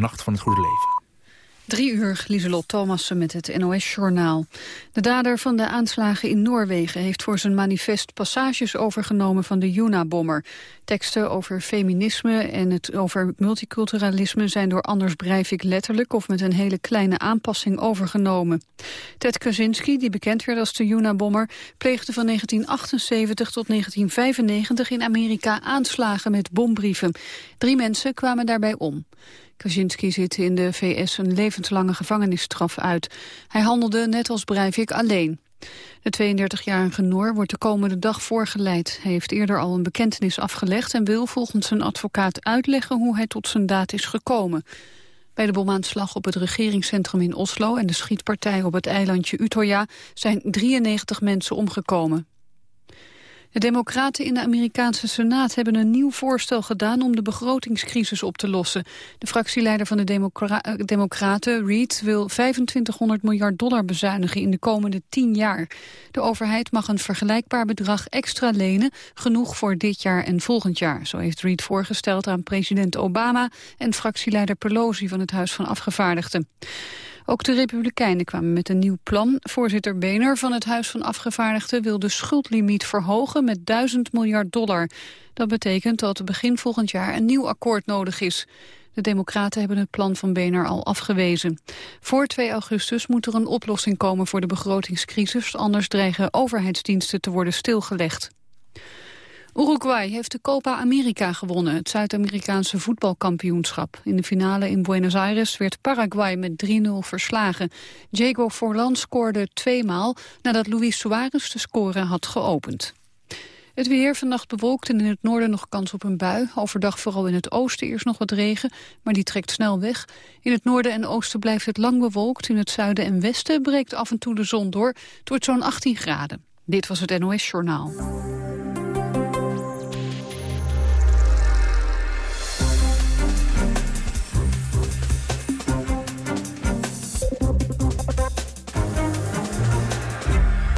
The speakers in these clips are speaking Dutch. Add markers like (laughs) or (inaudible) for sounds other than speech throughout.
Nacht van het Goede Leven. Drie uur, Lieselot Thomassen met het NOS-journaal. De dader van de aanslagen in Noorwegen heeft voor zijn manifest passages overgenomen van de Juna-bommer. Teksten over feminisme en het over multiculturalisme zijn door Anders Breivik letterlijk of met een hele kleine aanpassing overgenomen. Ted Kaczynski, die bekend werd als de Juna-bommer, pleegde van 1978 tot 1995 in Amerika aanslagen met bombrieven. Drie mensen kwamen daarbij om. Kaczynski zit in de VS een levenslange gevangenisstraf uit. Hij handelde net als Breivik alleen. De 32-jarige Noor wordt de komende dag voorgeleid. Hij heeft eerder al een bekentenis afgelegd... en wil volgens zijn advocaat uitleggen hoe hij tot zijn daad is gekomen. Bij de bomaanslag op het regeringscentrum in Oslo... en de schietpartij op het eilandje Utøya zijn 93 mensen omgekomen. De democraten in de Amerikaanse Senaat hebben een nieuw voorstel gedaan om de begrotingscrisis op te lossen. De fractieleider van de eh, democraten, Reid, wil 2500 miljard dollar bezuinigen in de komende 10 jaar. De overheid mag een vergelijkbaar bedrag extra lenen, genoeg voor dit jaar en volgend jaar. Zo heeft Reid voorgesteld aan president Obama en fractieleider Pelosi van het Huis van Afgevaardigden. Ook de Republikeinen kwamen met een nieuw plan. Voorzitter Boehner van het Huis van Afgevaardigden wil de schuldlimiet verhogen met 1000 miljard dollar. Dat betekent dat begin volgend jaar een nieuw akkoord nodig is. De Democraten hebben het plan van Boehner al afgewezen. Voor 2 augustus moet er een oplossing komen voor de begrotingscrisis, anders dreigen overheidsdiensten te worden stilgelegd. Uruguay heeft de Copa America gewonnen, het Zuid-Amerikaanse voetbalkampioenschap. In de finale in Buenos Aires werd Paraguay met 3-0 verslagen. Diego Forlan scoorde tweemaal nadat Luis Suarez de score had geopend. Het weer vannacht bewolkt en in het noorden nog kans op een bui. Overdag vooral in het oosten eerst nog wat regen, maar die trekt snel weg. In het noorden en oosten blijft het lang bewolkt. In het zuiden en westen breekt af en toe de zon door. Het wordt zo'n 18 graden. Dit was het NOS Journaal.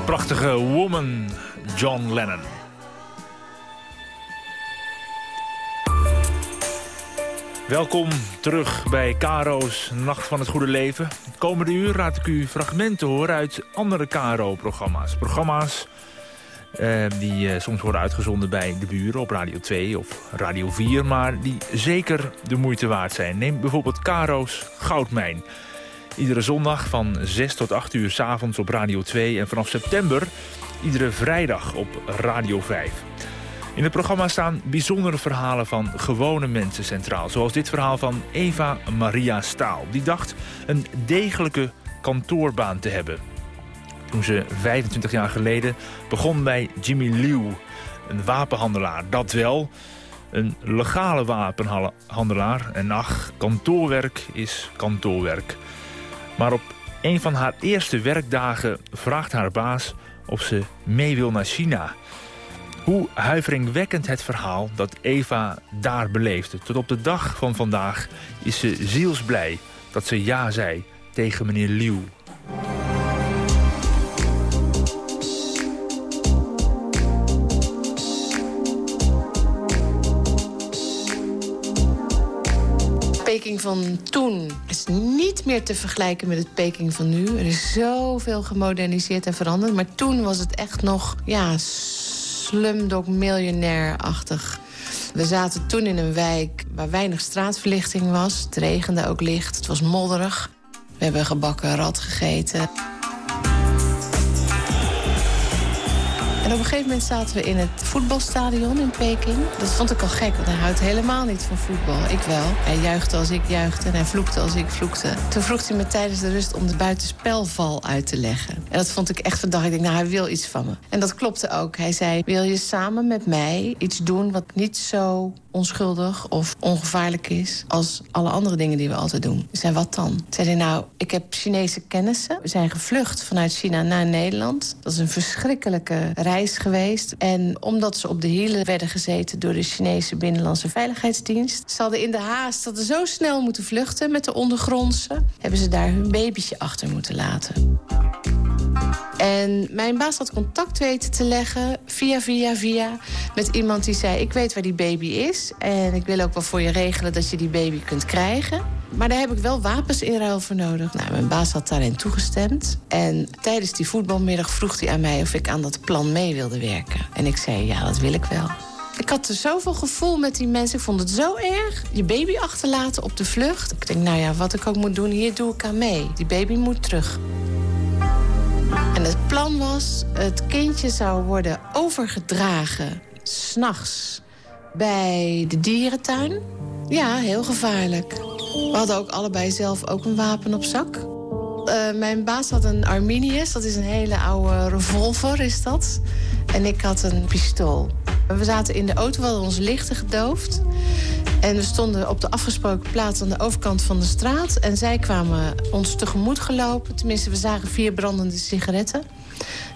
Prachtige Woman, John Lennon. Welkom terug bij Caro's Nacht van het Goede Leven. Het komende uur laat ik u fragmenten horen uit andere Caro-programma's. Programma's uh, die uh, soms worden uitgezonden bij de buren op Radio 2 of Radio 4... maar die zeker de moeite waard zijn. Neem bijvoorbeeld Caro's Goudmijn. Iedere zondag van 6 tot 8 uur s avonds op Radio 2... en vanaf september iedere vrijdag op Radio 5. In het programma staan bijzondere verhalen van gewone mensen centraal. Zoals dit verhaal van Eva Maria Staal. Die dacht een degelijke kantoorbaan te hebben. Toen ze 25 jaar geleden begon bij Jimmy Liu, een wapenhandelaar. Dat wel, een legale wapenhandelaar. En ach, kantoorwerk is kantoorwerk. Maar op een van haar eerste werkdagen vraagt haar baas of ze mee wil naar China... Hoe huiveringwekkend het verhaal dat Eva daar beleefde. Tot op de dag van vandaag is ze zielsblij dat ze ja zei tegen meneer Liu. Van toen is niet meer te vergelijken met het Peking van nu. Er is zoveel gemoderniseerd en veranderd. Maar toen was het echt nog ja, slumdog miljonair-achtig. We zaten toen in een wijk waar weinig straatverlichting was. Het regende ook licht, het was modderig. We hebben gebakken rat gegeten. En op een gegeven moment zaten we in het voetbalstadion in Peking. Dat vond ik al gek, want hij houdt helemaal niet van voetbal. Ik wel. Hij juichte als ik juichte en hij vloekte als ik vloekte. Toen vroeg hij me tijdens de rust om de buitenspelval uit te leggen. En dat vond ik echt verdacht. Ik denk, nou, hij wil iets van me. En dat klopte ook. Hij zei, wil je samen met mij iets doen wat niet zo onschuldig of ongevaarlijk is... als alle andere dingen die we altijd doen. Zei, wat dan? Zei nou, ik heb Chinese kennissen. We zijn gevlucht vanuit China naar Nederland. Dat is een verschrikkelijke reis geweest. En omdat ze op de hielen werden gezeten... door de Chinese Binnenlandse Veiligheidsdienst... ze hadden in de haast dat ze zo snel moeten vluchten met de ondergrondse... hebben ze daar hun babytje achter moeten laten. En mijn baas had contact weten te leggen, via, via, via... met iemand die zei, ik weet waar die baby is... en ik wil ook wel voor je regelen dat je die baby kunt krijgen. Maar daar heb ik wel wapens in ruil voor nodig. Nou, mijn baas had daarin toegestemd. En tijdens die voetbalmiddag vroeg hij aan mij of ik aan dat plan mee wilde werken. En ik zei, ja, dat wil ik wel. Ik had er zoveel gevoel met die mensen. Ik vond het zo erg. Je baby achterlaten op de vlucht. Ik denk, nou ja, wat ik ook moet doen, hier doe ik aan mee. Die baby moet terug. En het plan was, het kindje zou worden overgedragen... s'nachts bij de dierentuin. Ja, heel gevaarlijk. We hadden ook allebei zelf ook een wapen op zak. Uh, mijn baas had een Arminius, dat is een hele oude revolver, is dat. En ik had een pistool. We zaten in de auto, we hadden onze lichten gedoofd. En we stonden op de afgesproken plaats aan de overkant van de straat. En zij kwamen ons tegemoet gelopen. Tenminste, we zagen vier brandende sigaretten.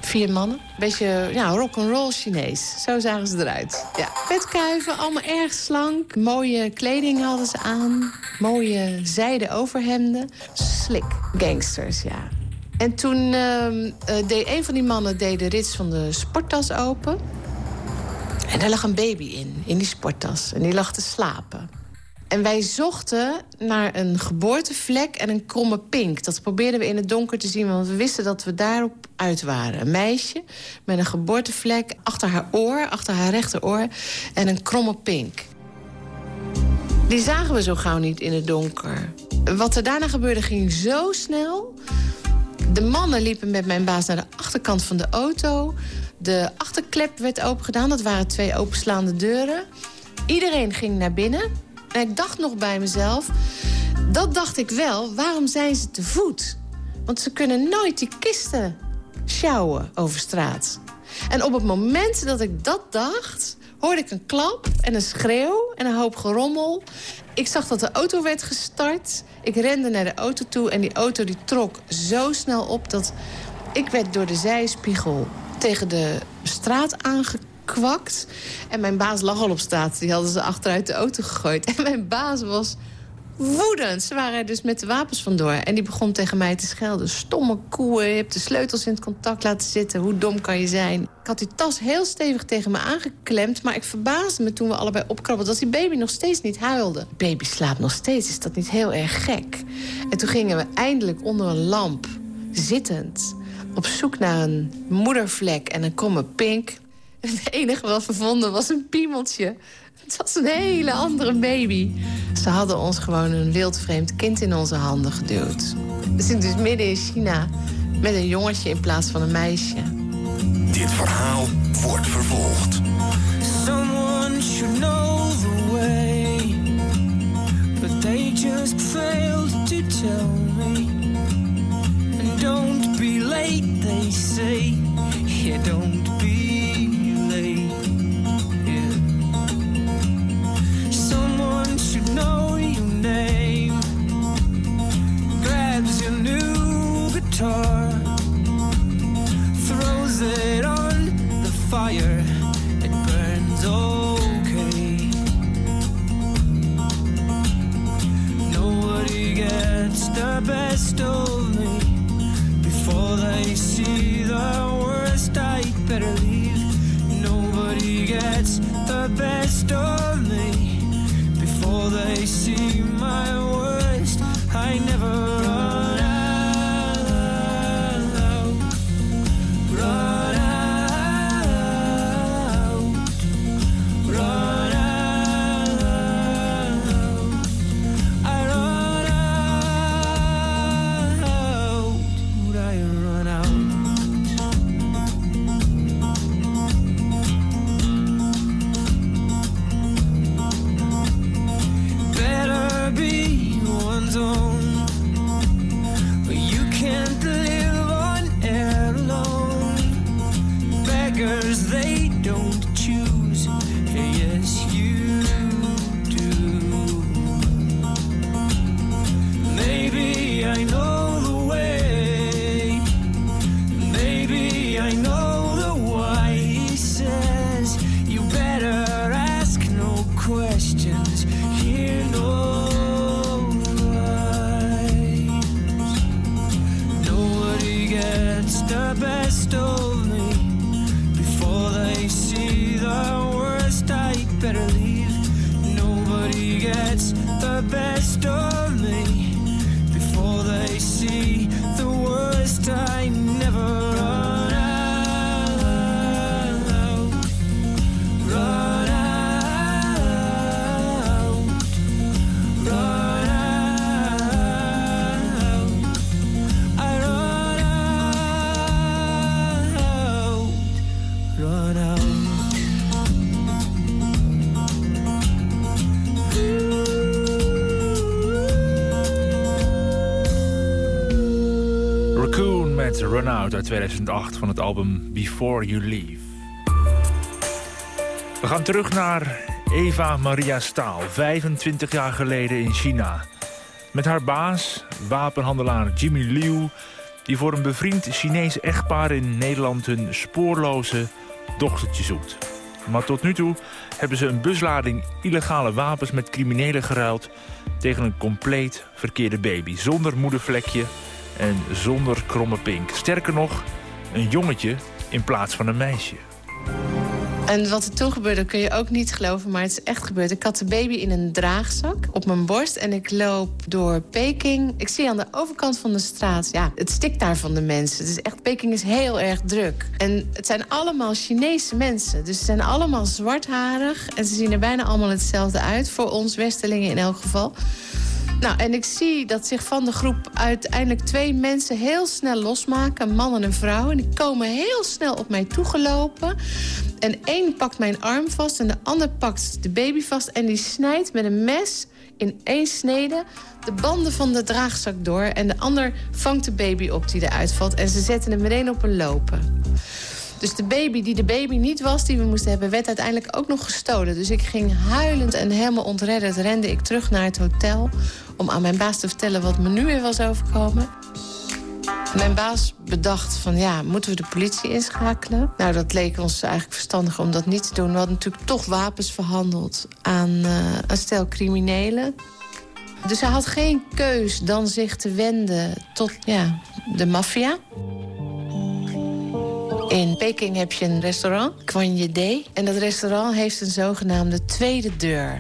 Vier mannen. Beetje ja, rock'n'roll Chinees. Zo zagen ze eruit. Ja. Petkuiven, allemaal erg slank. Mooie kleding hadden ze aan. Mooie zijden overhemden. Slick. Gangsters, ja. En toen uh, deed een van die mannen deed de rits van de sporttas open. En daar lag een baby in, in die sporttas. En die lag te slapen. En wij zochten naar een geboortevlek en een kromme pink. Dat probeerden we in het donker te zien, want we wisten dat we daarop uit waren. Een meisje met een geboortevlek achter haar oor, achter haar rechteroor... en een kromme pink. Die zagen we zo gauw niet in het donker. Wat er daarna gebeurde ging zo snel. De mannen liepen met mijn baas naar de achterkant van de auto. De achterklep werd opengedaan. Dat waren twee openslaande deuren. Iedereen ging naar binnen. En ik dacht nog bij mezelf... dat dacht ik wel, waarom zijn ze te voet? Want ze kunnen nooit die kisten sjouwen over straat. En op het moment dat ik dat dacht... hoorde ik een klap en een schreeuw en een hoop gerommel. Ik zag dat de auto werd gestart. Ik rende naar de auto toe en die auto die trok zo snel op... dat ik werd door de zijspiegel tegen de straat aangekwakt. En mijn baas lag al op straat. Die hadden ze achteruit de auto gegooid. (laughs) En mijn baas was woedend. Ze waren er dus met de wapens vandoor. En die begon tegen mij te schelden. Stomme koeien, je hebt de sleutels in het contact laten zitten. Hoe dom kan je zijn? Ik had die tas heel stevig tegen me aangeklemd... maar ik verbaasde me toen we allebei opkrabbelden... dat die baby nog steeds niet huilde. De baby slaapt nog steeds, is dat niet heel erg gek? En toen gingen we eindelijk onder een lamp, zittend... op zoek naar een moedervlek en een komme pink... Het enige wat we vonden was een piemeltje. Het was een hele andere baby. Ze hadden ons gewoon een wildvreemd kind in onze handen geduwd. We zitten dus midden in China met een jongetje in plaats van een meisje. Dit verhaal wordt vervolgd. Someone should know Beste. Run Out uit 2008 van het album Before You Leave. We gaan terug naar Eva Maria Staal, 25 jaar geleden in China. Met haar baas, wapenhandelaar Jimmy Liu... die voor een bevriend Chinees echtpaar in Nederland hun spoorloze dochtertje zoekt. Maar tot nu toe hebben ze een buslading illegale wapens met criminelen geruild... tegen een compleet verkeerde baby, zonder moedervlekje en zonder kromme pink. Sterker nog, een jongetje in plaats van een meisje. En wat er toen gebeurde, kun je ook niet geloven, maar het is echt gebeurd. Ik had de baby in een draagzak op mijn borst en ik loop door Peking. Ik zie aan de overkant van de straat, ja, het stikt daar van de mensen. Het is echt, Peking is heel erg druk. En het zijn allemaal Chinese mensen, dus ze zijn allemaal zwartharig... en ze zien er bijna allemaal hetzelfde uit, voor ons Westelingen in elk geval. Nou, en ik zie dat zich van de groep uiteindelijk twee mensen heel snel losmaken. Een man en een vrouw. En die komen heel snel op mij toegelopen. En één pakt mijn arm vast en de ander pakt de baby vast. En die snijdt met een mes in één snede de banden van de draagzak door. En de ander vangt de baby op die eruit valt. En ze zetten hem meteen op een lopen. Dus de baby die de baby niet was, die we moesten hebben... werd uiteindelijk ook nog gestolen. Dus ik ging huilend en helemaal ontredderd... rende ik terug naar het hotel om aan mijn baas te vertellen wat me nu weer was overkomen. Mijn baas bedacht van ja, moeten we de politie inschakelen? Nou, dat leek ons eigenlijk verstandig om dat niet te doen. We hadden natuurlijk toch wapens verhandeld aan uh, een stel criminelen. Dus hij had geen keus dan zich te wenden tot ja, de maffia. In Peking heb je een restaurant, Kwanje D. En dat restaurant heeft een zogenaamde tweede deur.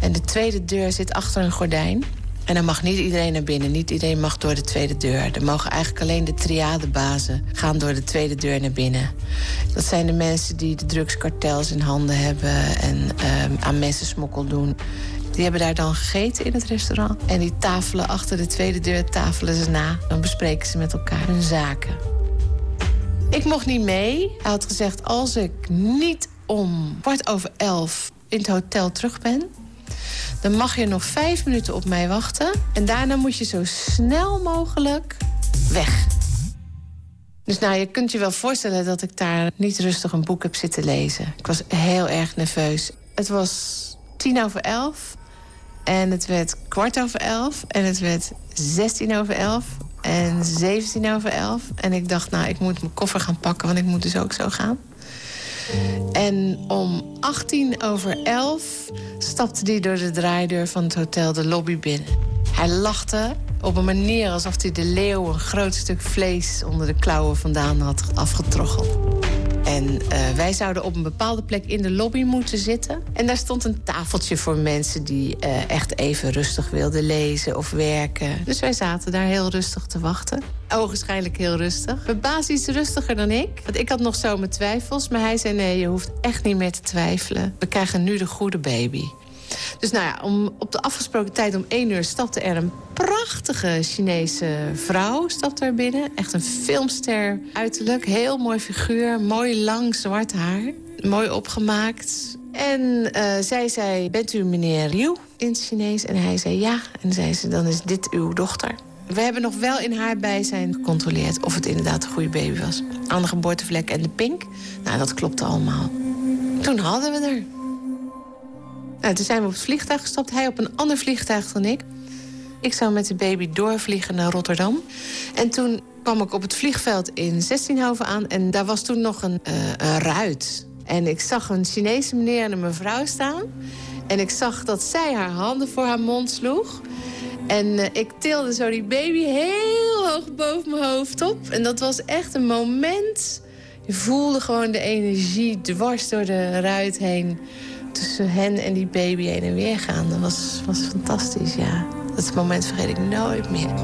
En de tweede deur zit achter een gordijn. En dan mag niet iedereen naar binnen. Niet iedereen mag door de tweede deur. Er mogen eigenlijk alleen de triadebazen gaan door de tweede deur naar binnen. Dat zijn de mensen die de drugskartels in handen hebben... en um, aan mensensmokkel doen. Die hebben daar dan gegeten in het restaurant. En die tafelen achter de tweede deur, tafelen ze na. Dan bespreken ze met elkaar hun zaken. Ik mocht niet mee. Hij had gezegd, als ik niet om kwart over elf in het hotel terug ben... dan mag je nog vijf minuten op mij wachten. En daarna moet je zo snel mogelijk weg. Dus nou, je kunt je wel voorstellen dat ik daar niet rustig een boek heb zitten lezen. Ik was heel erg nerveus. Het was tien over elf. En het werd kwart over elf. En het werd zestien over elf. En 17 over 11. En ik dacht, nou, ik moet mijn koffer gaan pakken, want ik moet dus ook zo gaan. En om 18 over 11 stapte hij door de draaideur van het hotel de lobby binnen. Hij lachte op een manier alsof hij de leeuw een groot stuk vlees onder de klauwen vandaan had afgetroggeld. En uh, wij zouden op een bepaalde plek in de lobby moeten zitten. En daar stond een tafeltje voor mensen die uh, echt even rustig wilden lezen of werken. Dus wij zaten daar heel rustig te wachten. Ogenschijnlijk heel rustig. Mijn baas iets rustiger dan ik. Want ik had nog zo mijn twijfels. Maar hij zei, nee, je hoeft echt niet meer te twijfelen. We krijgen nu de goede baby. Dus nou ja, om, op de afgesproken tijd om één uur stapte er een prachtige Chinese vrouw stapte er binnen. Echt een filmster uiterlijk. Heel mooi figuur. Mooi lang zwart haar. Mooi opgemaakt. En uh, zij zei, bent u meneer Liu in het Chinees? En hij zei ja. En zei ze, dan is dit uw dochter. We hebben nog wel in haar bijzijn gecontroleerd of het inderdaad een goede baby was. Aan de geboortevlek en de pink. Nou, dat klopte allemaal. Toen hadden we er. Nou, toen zijn we op het vliegtuig gestapt. Hij op een ander vliegtuig dan ik. Ik zou met de baby doorvliegen naar Rotterdam. En toen kwam ik op het vliegveld in Zestienhoven aan... en daar was toen nog een, uh, een ruit. En ik zag een Chinese meneer en een mevrouw staan. En ik zag dat zij haar handen voor haar mond sloeg. En uh, ik tilde zo die baby heel hoog boven mijn hoofd op. En dat was echt een moment... Je voelde gewoon de energie dwars door de ruit heen tussen hen en die baby heen en weer gaan. Dat was, was fantastisch, ja. Dat moment vergeet ik nooit meer.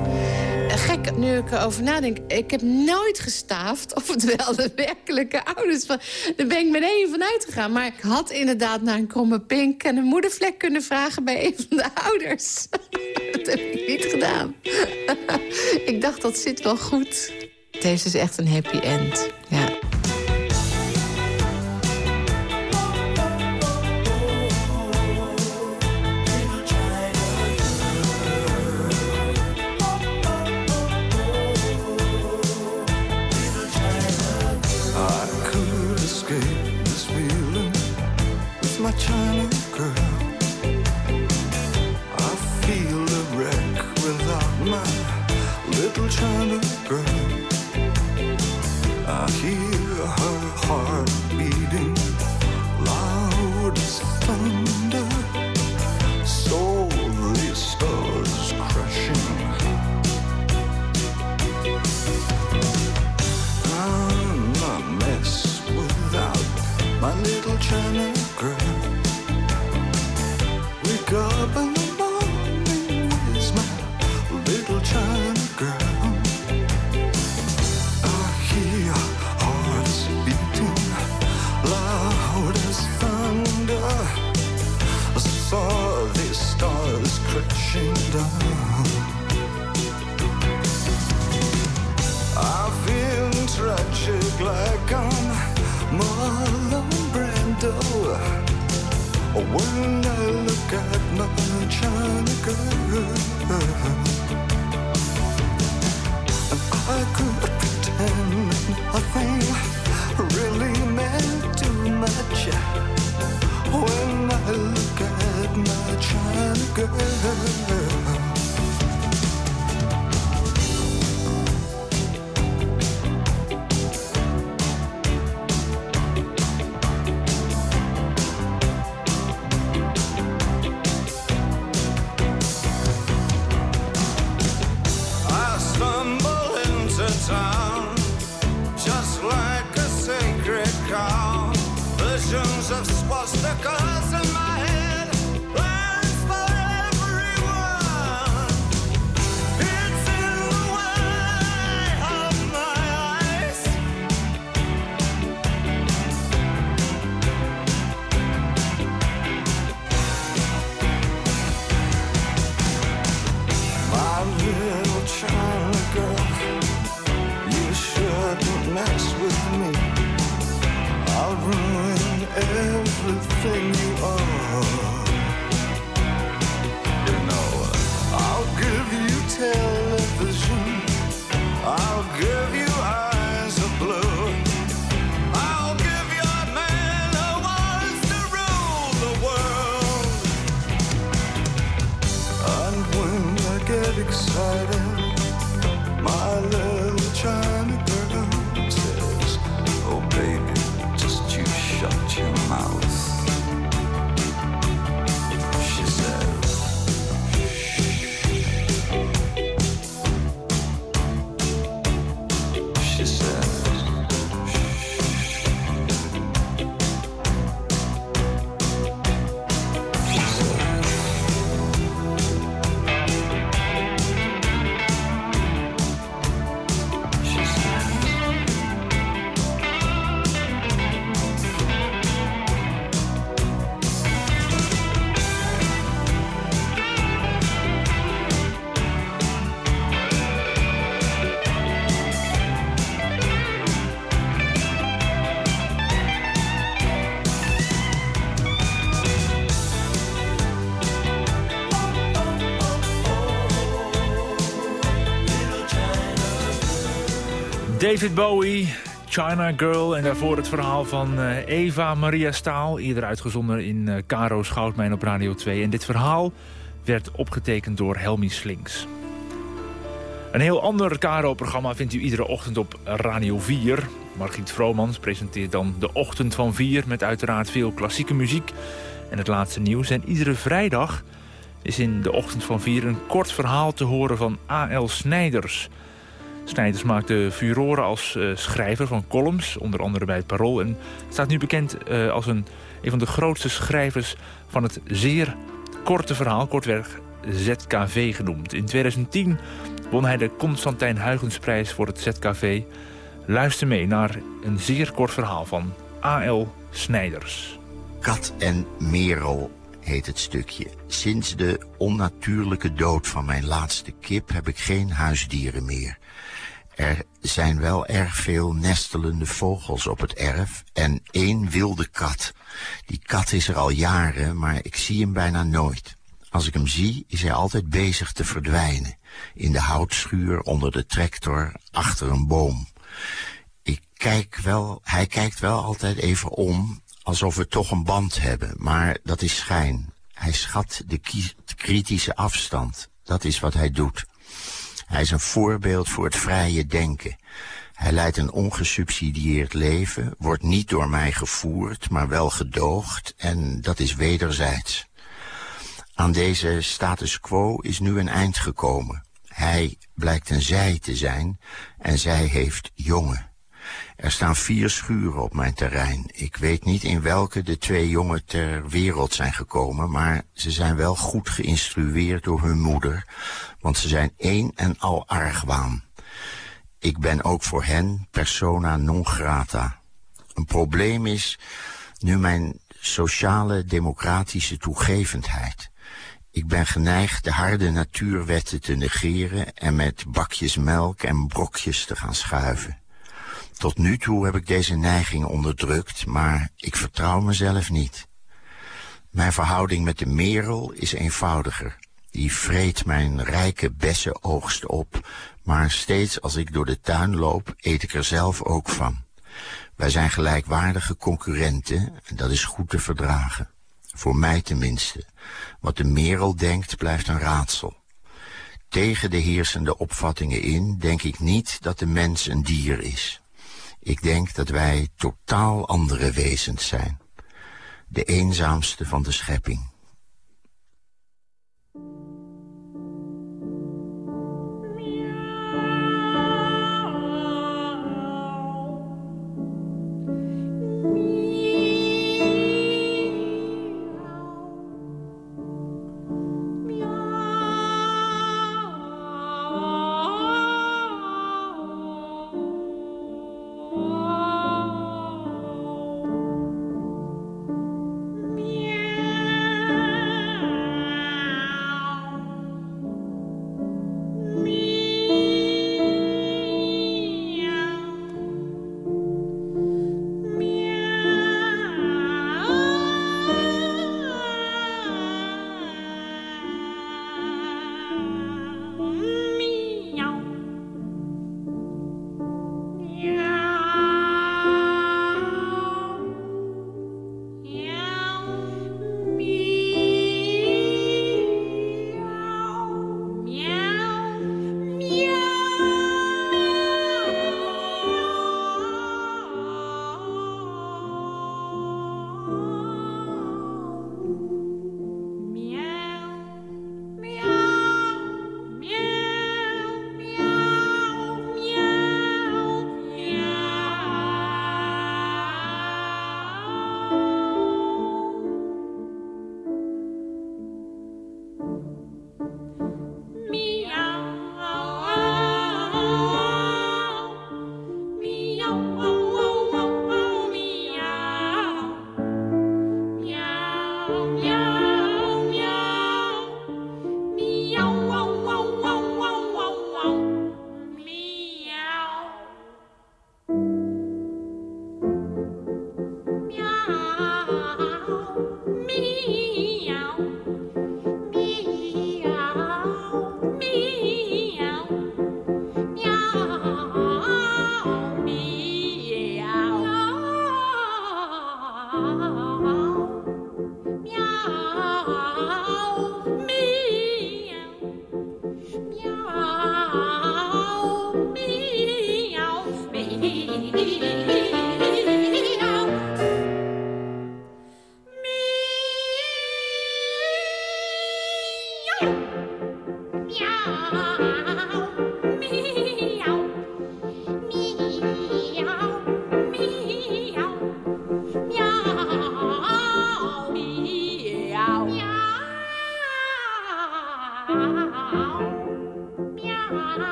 Gek, nu ik erover nadenk. Ik heb nooit gestaafd of het wel de werkelijke ouders van... Daar ben ik meteen van uitgegaan. Maar ik had inderdaad naar een kromme pink en een moedervlek kunnen vragen... bij een van de ouders. (laughs) dat heb ik niet gedaan. (laughs) ik dacht, dat zit wel goed. Heeft dus echt een happy end, ja. Lost the David Bowie, China Girl en daarvoor het verhaal van eh, Eva Maria Staal. Eerder uitgezonden in eh Caro Schoutmijn op Radio 2. En dit verhaal werd opgetekend door Helmi Slinks. Een heel ander Caro-programma vindt u iedere ochtend op Radio 4. Margriet Vromans presenteert dan de Ochtend van 4... met uiteraard veel klassieke muziek en het laatste nieuws. En iedere vrijdag is in de Ochtend van 4 een kort verhaal te horen van A.L. Snijders... Snijders maakte furoren als eh, schrijver van columns, onder andere bij het Parool... en staat nu bekend eh, als een, een van de grootste schrijvers van het zeer korte verhaal, kortweg ZKV genoemd. In 2010 won hij de Constantijn Huygensprijs voor het ZKV. Luister mee naar een zeer kort verhaal van A.L. Snijders. Kat en Merel heet het stukje. Sinds de onnatuurlijke dood van mijn laatste kip heb ik geen huisdieren meer. Er zijn wel erg veel nestelende vogels op het erf en één wilde kat. Die kat is er al jaren, maar ik zie hem bijna nooit. Als ik hem zie, is hij altijd bezig te verdwijnen. In de houtschuur, onder de tractor, achter een boom. Ik kijk wel, hij kijkt wel altijd even om, alsof we toch een band hebben. Maar dat is schijn. Hij schat de kritische afstand. Dat is wat hij doet. Hij is een voorbeeld voor het vrije denken. Hij leidt een ongesubsidieerd leven, wordt niet door mij gevoerd, maar wel gedoogd en dat is wederzijds. Aan deze status quo is nu een eind gekomen. Hij blijkt een zij te zijn en zij heeft jongen. Er staan vier schuren op mijn terrein. Ik weet niet in welke de twee jongen ter wereld zijn gekomen, maar ze zijn wel goed geïnstrueerd door hun moeder, want ze zijn één en al argwaan. Ik ben ook voor hen persona non grata. Een probleem is nu mijn sociale democratische toegevendheid. Ik ben geneigd de harde natuurwetten te negeren en met bakjes melk en brokjes te gaan schuiven. Tot nu toe heb ik deze neiging onderdrukt, maar ik vertrouw mezelf niet. Mijn verhouding met de merel is eenvoudiger. Die vreet mijn rijke bessenoogst op, maar steeds als ik door de tuin loop, eet ik er zelf ook van. Wij zijn gelijkwaardige concurrenten en dat is goed te verdragen. Voor mij tenminste. Wat de merel denkt, blijft een raadsel. Tegen de heersende opvattingen in denk ik niet dat de mens een dier is. Ik denk dat wij totaal andere wezens zijn. De eenzaamste van de schepping.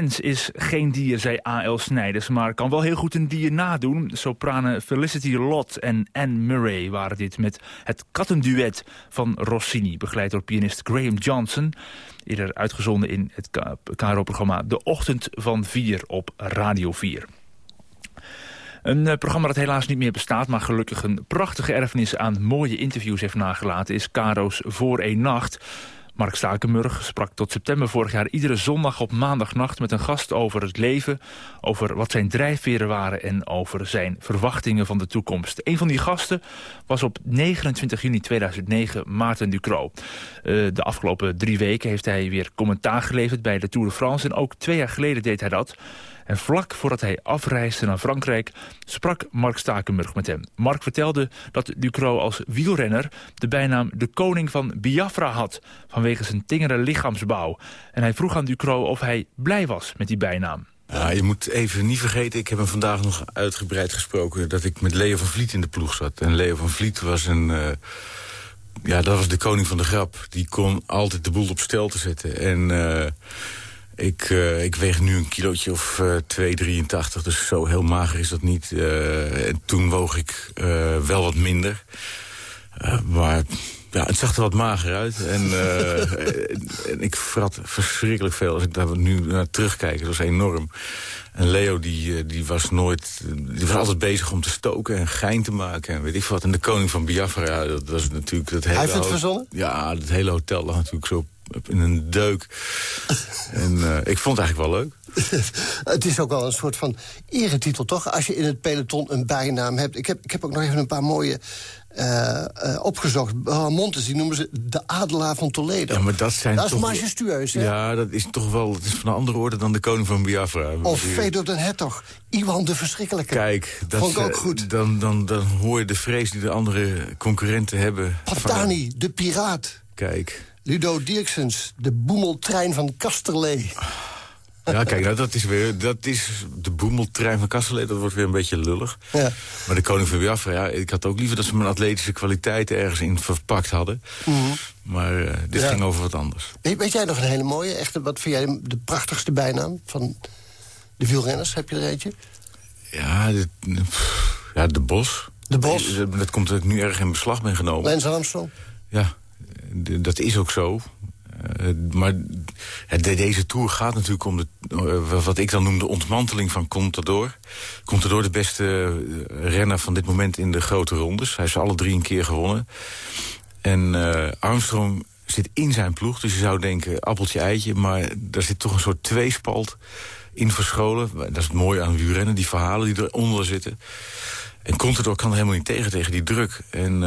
Mens is geen dier, zei A.L. Snijders, maar kan wel heel goed een dier nadoen. Sopranen Felicity Lott en Anne Murray waren dit met het kattenduet van Rossini... begeleid door pianist Graham Johnson. Eerder uitgezonden in het KRO-programma De Ochtend van 4 op Radio 4. Een uh, programma dat helaas niet meer bestaat... maar gelukkig een prachtige erfenis aan mooie interviews heeft nagelaten... is Caro's Voor één Nacht... Mark Stakenburg sprak tot september vorig jaar iedere zondag op maandagnacht met een gast over het leven, over wat zijn drijfveren waren en over zijn verwachtingen van de toekomst. Een van die gasten was op 29 juni 2009 Maarten Ducro. Uh, de afgelopen drie weken heeft hij weer commentaar geleverd bij de Tour de France en ook twee jaar geleden deed hij dat. En vlak voordat hij afreisde naar Frankrijk sprak Mark Stakenburg met hem. Mark vertelde dat Ducro als wielrenner de bijnaam de koning van Biafra had... vanwege zijn tingere lichaamsbouw. En hij vroeg aan Ducro of hij blij was met die bijnaam. Ja, je moet even niet vergeten, ik heb hem vandaag nog uitgebreid gesproken... dat ik met Leo van Vliet in de ploeg zat. En Leo van Vliet was een... Uh, ja, dat was de koning van de grap. Die kon altijd de boel op stel te zetten. En... Uh, ik, uh, ik weeg nu een kilootje of uh, 2,83, dus zo heel mager is dat niet. Uh, en toen woog ik wel wat minder. maar ja, het zag er wat mager uit. En, (laughs) en ik vrat verschrikkelijk veel. Als ik daar nu naar terugkijk, dat was enorm. En Leo die, die was nooit, die was altijd bezig om te stoken en gein te maken en weet ik wat. En de koning van Biafra, dat was natuurlijk dat hele. Hij heeft het verzonnen? Ja, het hele hotel lag natuurlijk zo in een deuk. en uh, ik vond het eigenlijk wel leuk. (laughs) het is ook wel een soort van eretitel, toch? Als je in het peloton een bijnaam hebt. Ik heb, ik heb ook nog even een paar mooie uh, uh, opgezocht. Montes, die noemen ze de adelaar van Toledo. Ja, maar dat zijn dat is toch... majestueus, hè? Ja, dat is toch wel dat is van een andere orde dan de koning van Biafra. Of Fedor den Hertog. Iwan de Verschrikkelijke. Kijk, dat Vond ik ook goed. Dan, dan, dan hoor je de vrees die de andere concurrenten hebben. Patani, de piraat. Kijk. Ludo Dirksens, de boemeltrein van Kasterlee. Ja, kijk, nou, dat is weer dat is de boemeltrein van Kasterlee. Dat wordt weer een beetje lullig. Ja. Maar de koning van Biafra, ja, ik had ook liever dat ze mijn atletische kwaliteiten ergens in verpakt hadden. Mm -hmm. Maar uh, dit Ja. ging over wat anders. Weet, weet jij nog een hele mooie? Echte, wat vind jij de prachtigste bijnaam van de wielrenners? Heb je er eentje? Ja, pff, ja de bos. De Bos? Dat, dat komt dat ik nu erg in beslag ben genomen. Lance Armstrong? Ja, dat is ook zo. Uh, maar deze Tour gaat natuurlijk om de, uh, wat ik dan noem de ontmanteling van Contador. Contador de beste uh, renner van dit moment in de grote rondes. Hij ze alle drie een keer gewonnen. En uh, Armstrong zit in zijn ploeg, dus je zou denken appeltje eitje. Maar daar zit toch een soort tweespalt in verscholen. Dat is het mooie aan wielrennen, die verhalen die eronder zitten. En Contador kan er helemaal niet tegen, tegen die druk. En...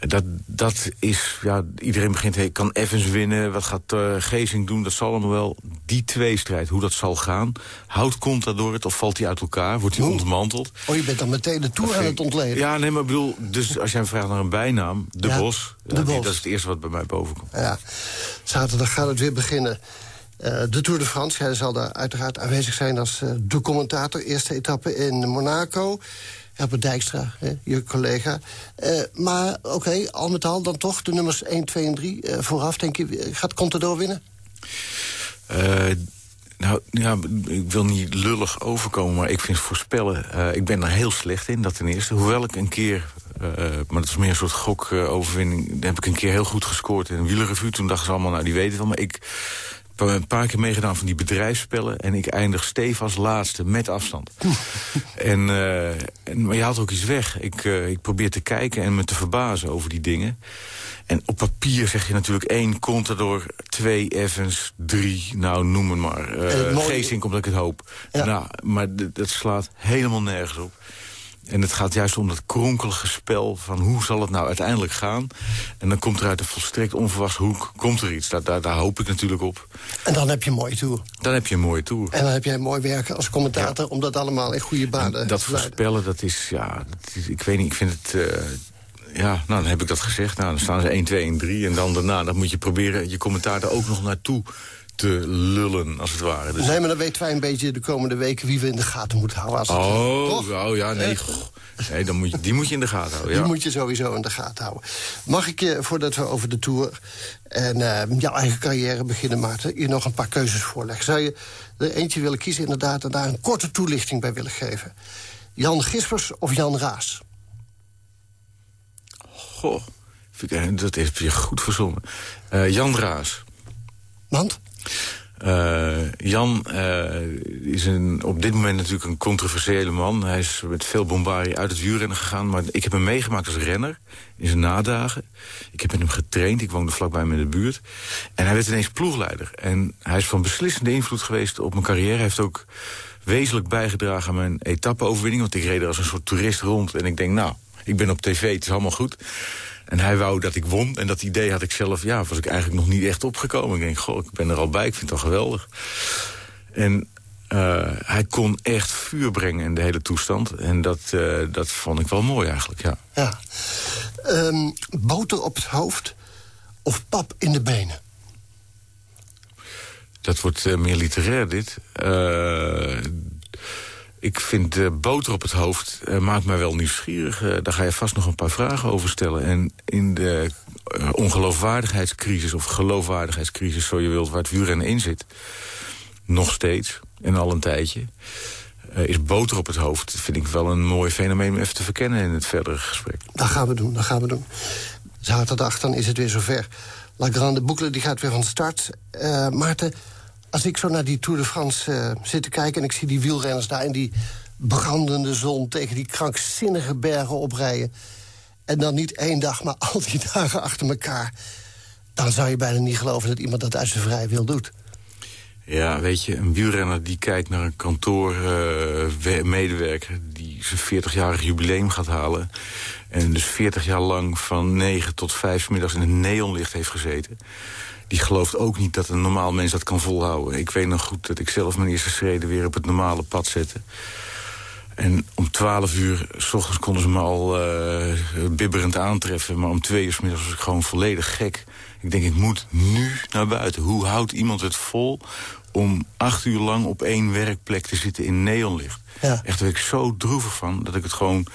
Uh, dat, dat is, ja, iedereen begint, hey, kan Evans winnen, wat gaat uh, Gezing doen, dat zal allemaal wel. Die tweestrijd, hoe dat zal gaan, houdt Contador het of valt hij uit elkaar, wordt hij ontmanteld? Oh, je bent dan meteen de Tour aan het ontleden. Ja, nee, maar ik bedoel, dus als jij vraagt naar een bijnaam, De Ja, Bos, De ja, die- Bos. dat is het eerste wat bij mij boven komt. Ja, zaterdag gaat het weer beginnen. Eh, de Tour de France, jij zal daar uiteraard aanwezig zijn als eh, de commentator. Eerste etappe in Monaco. Herbert Dijkstra, hè, je collega. Eh, maar oké, al met al dan toch de nummers 1, 2 en 3 eh, vooraf. Denk je, gaat Contador winnen? Eh, nou, ja, ik wil niet lullig overkomen, maar ik vind voorspellen... ik ben er heel slecht in, dat ten eerste. Hoewel ik een keer, maar dat is meer een soort gokoverwinning... dan heb ik een keer heel goed gescoord in een wielerrevue. Toen dachten ze allemaal, nou, die weten wel. Maar ik heb een paar keer meegedaan van die bedrijfsspellen... en ik eindig stevig als laatste, met afstand. (laughs) en, eh, en, maar je haalt ook iets weg. Ik, eh, ik probeer te kijken en me te verbazen over die dingen. En op papier zeg je natuurlijk één Contador, twee Evans, drie, nou noem het maar. Uh, mooie- Geesink, omdat ik het hoop. Ja. Nou, maar dat slaat helemaal nergens op. En het gaat juist om dat kronkelige spel van hoe zal het nou uiteindelijk gaan. En dan komt er uit een volstrekt onverwachts hoek komt er iets. Daar, daar, daar hoop ik natuurlijk op. En dan heb je een mooie tour. Dan heb je een mooie tour. En dan heb jij mooi werken als commentator... om dat allemaal in goede banen En dat te voorspellen, dat is, ja, dat is- ik weet niet, ik vind het... eh, ja, nou, dan heb ik dat gezegd. Nou, dan staan ze 1, 2 en 3. En dan daarna dan moet je proberen je commentaar er ook nog naartoe te lullen, als het ware. Dus, Nee, maar dan weten wij een beetje de komende weken... wie we in de gaten moeten houden. Als het- oh, oh, ja, nee. dan moet je, die moet je in de gaten houden. Die moet je sowieso in de gaten houden. Mag ik je, voordat we over de Tour en eh, jouw eigen carrière beginnen, Maarten... je nog een paar keuzes voorleggen? Zou je er eentje willen kiezen inderdaad... en daar een korte toelichting bij willen geven? Jan Gispers of Jan Raas? Goh, eh, dat heb je goed verzonnen. Eh, Jan Raas. Want? Eh, Jan eh, is een, op dit moment natuurlijk een controversiële man. Hij is met veel bombarie uit het wielrennen gegaan. Maar ik heb hem meegemaakt als renner in zijn nadagen. Ik heb met hem getraind. Ik woonde vlakbij hem in de buurt. En hij werd ineens ploegleider. En hij is van beslissende invloed geweest op mijn carrière. Hij heeft ook wezenlijk bijgedragen aan mijn etappe-overwinning. Want ik reed er als een soort toerist rond. En ik denk, nou, ik ben op tv, het is allemaal goed. En hij wou dat ik won. En dat idee had ik zelf, ja, was ik eigenlijk nog niet echt opgekomen. Ik denk, goh, ik ben er al bij, ik vind het wel geweldig. En eh, hij kon echt vuur brengen in de hele toestand. En dat, eh, dat vond ik wel mooi eigenlijk, ja. Ja. Ehm, boter op het hoofd of pap in de benen? Dat wordt eh, meer literair, dit. Ik vind eh, boter op het hoofd eh, maakt mij wel nieuwsgierig. Eh, daar ga je vast nog een paar vragen over stellen. En in de eh, ongeloofwaardigheidscrisis of geloofwaardigheidscrisis... zo je wilt, waar het wielrennen in zit... nog steeds, en al een tijdje... is boter op het hoofd, vind ik wel een mooi fenomeen... om even te verkennen in het verdere gesprek. Dat gaan we doen, dat gaan we doen. Zaterdag, dan is het weer zover. La Grande Boucle die gaat weer van start. Maarten, als ik zo naar die Tour de France eh, zit te kijken... en ik zie die wielrenners daar in die brandende zon... tegen die krankzinnige bergen oprijden... en dan niet één dag, maar al die dagen achter elkaar... dan zou je bijna niet geloven dat iemand dat uit zijn vrije wil doet. Ja, weet je, een wielrenner die kijkt naar een kantoormedewerker... die zijn 40-jarig jubileum gaat halen... en dus 40 jaar lang van 9 tot 5 's middags in het neonlicht heeft gezeten... die gelooft ook niet dat een normaal mens dat kan volhouden. Ik weet nog goed dat ik zelf mijn eerste schreden weer op het normale pad zette... En om 12 uur s ochtends konden ze me al eh, bibberend aantreffen. Maar om twee uur s middags was ik gewoon volledig gek. Ik denk, ik moet nu naar buiten. Hoe houdt iemand het vol om acht uur lang op één werkplek te zitten in neonlicht? Ja. Echt, daar werd ik zo droevig van dat ik het gewoon...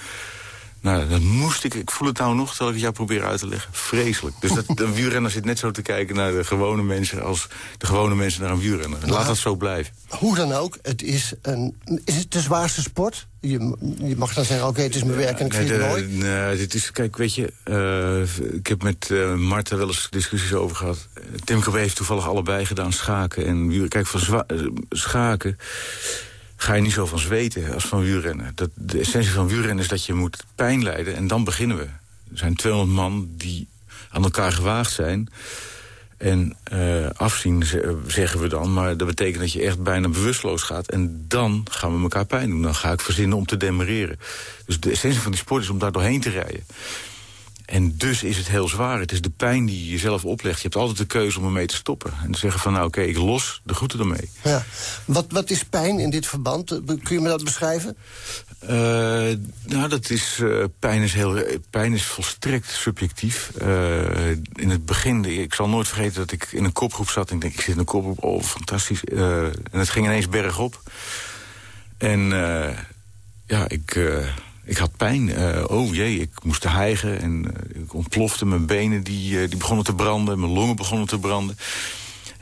Nou, dat moest ik. Ik voel het nou nog, terwijl ik het jou probeer uit te leggen. Vreselijk. Dus dat, een wielrenner zit net zo te kijken naar de gewone mensen... als de gewone mensen naar een wielrenner. Laat dat zo blijven. Hoe dan ook, het is, een, is het de zwaarste sport? Je, je mag dan zeggen, oké, het is mijn werk en ik vind Nee, het de- mooi. nee, dit is, kijk, weet je, eh, ik heb met Marta wel eens discussies over gehad. Eh, Tim Krabbe heeft toevallig allebei gedaan, schaken en wielrennen. Kijk, van eh, schaken ga je niet zo van zweten als van wielrennen. Dat, de essentie van wielrennen is dat je moet pijn lijden en dan beginnen we. Er zijn 200 man die aan elkaar gewaagd zijn... En eh, afzien ze- zeggen we dan, maar dat betekent dat je echt bijna bewusteloos gaat. En dan gaan we elkaar pijn doen. Dan ga ik verzinnen om te demereren. Dus de essentie van die sport is om daar doorheen te rijden. En dus is het heel zwaar. Het is de pijn die je jezelf oplegt. Je hebt altijd de keuze om ermee te stoppen. En te zeggen van nou oké, ik los de groeten ermee. Ja. Wat, wat is pijn in dit verband? Eh, Kun je me dat beschrijven? Eh, nou, dat is, eh, pijn, is heel, pijn is volstrekt subjectief. In het begin, ik zal nooit vergeten dat ik in een kopgroep zat. En ik denk, ik zit in een kopgroep, oh, fantastisch. En het ging ineens bergop. En ja, ik, ik had pijn. Eh, oh jee, ik moest hijgen en eh, ik ontplofte. Mijn benen die, eh, die begonnen te branden, mijn longen begonnen te branden.